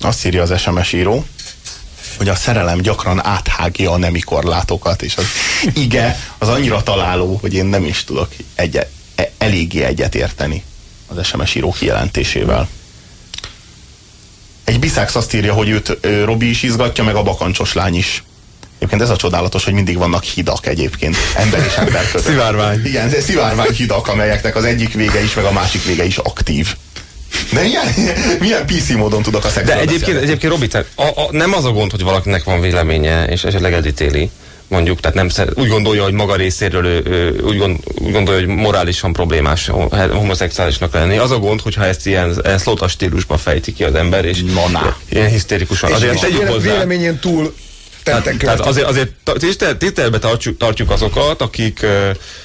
Azt írja az SMS író, hogy a szerelem gyakran áthágja a nemi korlátokat, és az ige az annyira találó, hogy én nem is tudok egy, e, eléggé egyet érteni az SMS író kijelentésével. Egy biszex azt írja, hogy őt Robi is izgatja, meg a bakancsos lány is. Egyébként ez a csodálatos, hogy mindig vannak hidak egyébként, ember és ember között. Szivárvány. Igen, szivárvány hidak, amelyeknek az egyik vége is, meg a másik vége is aktív. De milyen, milyen PC módon tudok a szexről De egyébként, beszélni? egyébként Robi, tehát a, a, nem az a gond, hogy valakinek van véleménye, és esetleg elítéli, mondjuk, tehát nem úgy gondolja, hogy maga részéről ő, ő, úgy, gond, úgy gondolja, hogy morálisan problémás homoszexuálisnak lenni. Az a gond, hogyha ezt ilyen, szlóta stílusban fejti ki az ember, és Na, ilyen hisztérikusan. És, Azért és tegyük hozzá. véleményén túl tettek Tehát azért, azért tisztel, tiszteletbe tartjuk, tartjuk azokat, akik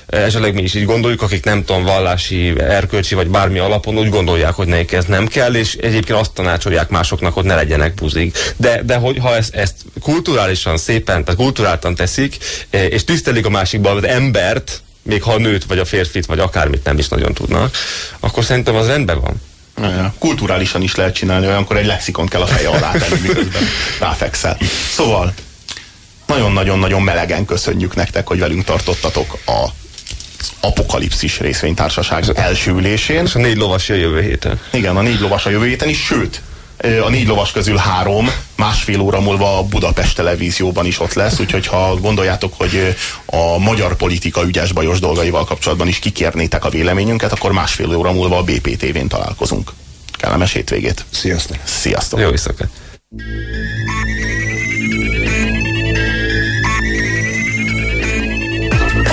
esetleg mi is így gondoljuk, akik nem tudom, vallási, erkölcsi vagy bármi alapon úgy gondolják, hogy nekik ez nem kell, és egyébként azt tanácsolják másoknak, hogy ne legyenek buzik. De, de hogy ha ezt, ezt kulturálisan szépen, tehát kulturáltan teszik, eh, és tisztelik a másikban az embert, még ha a nőt, vagy a férfit, vagy akármit nem is nagyon tudnak, akkor szerintem az rendben van. Kulturálisan is lehet csinálni, olyankor egy lexikon kell a feje alá tenni, miközben ráfekszel. Szóval, nagyon-nagyon-nagyon melegen köszönjük nektek, hogy velünk tartottatok a Apokalipszis részvénytársaság első ülésén. És a négy lovas jön jövő héten. Igen, a négy lovas a jövő héten is, sőt, a négy lovas közül három másfél óra múlva a Budapest televízióban is ott lesz, úgyhogy ha gondoljátok, hogy a magyar politika ügyes bajos dolgaival kapcsolatban is kikérnétek a véleményünket, akkor másfél óra múlva a BPTV-n találkozunk. Kellemes hétvégét. Sziasztok! Sziasztok! Jó éjszakát!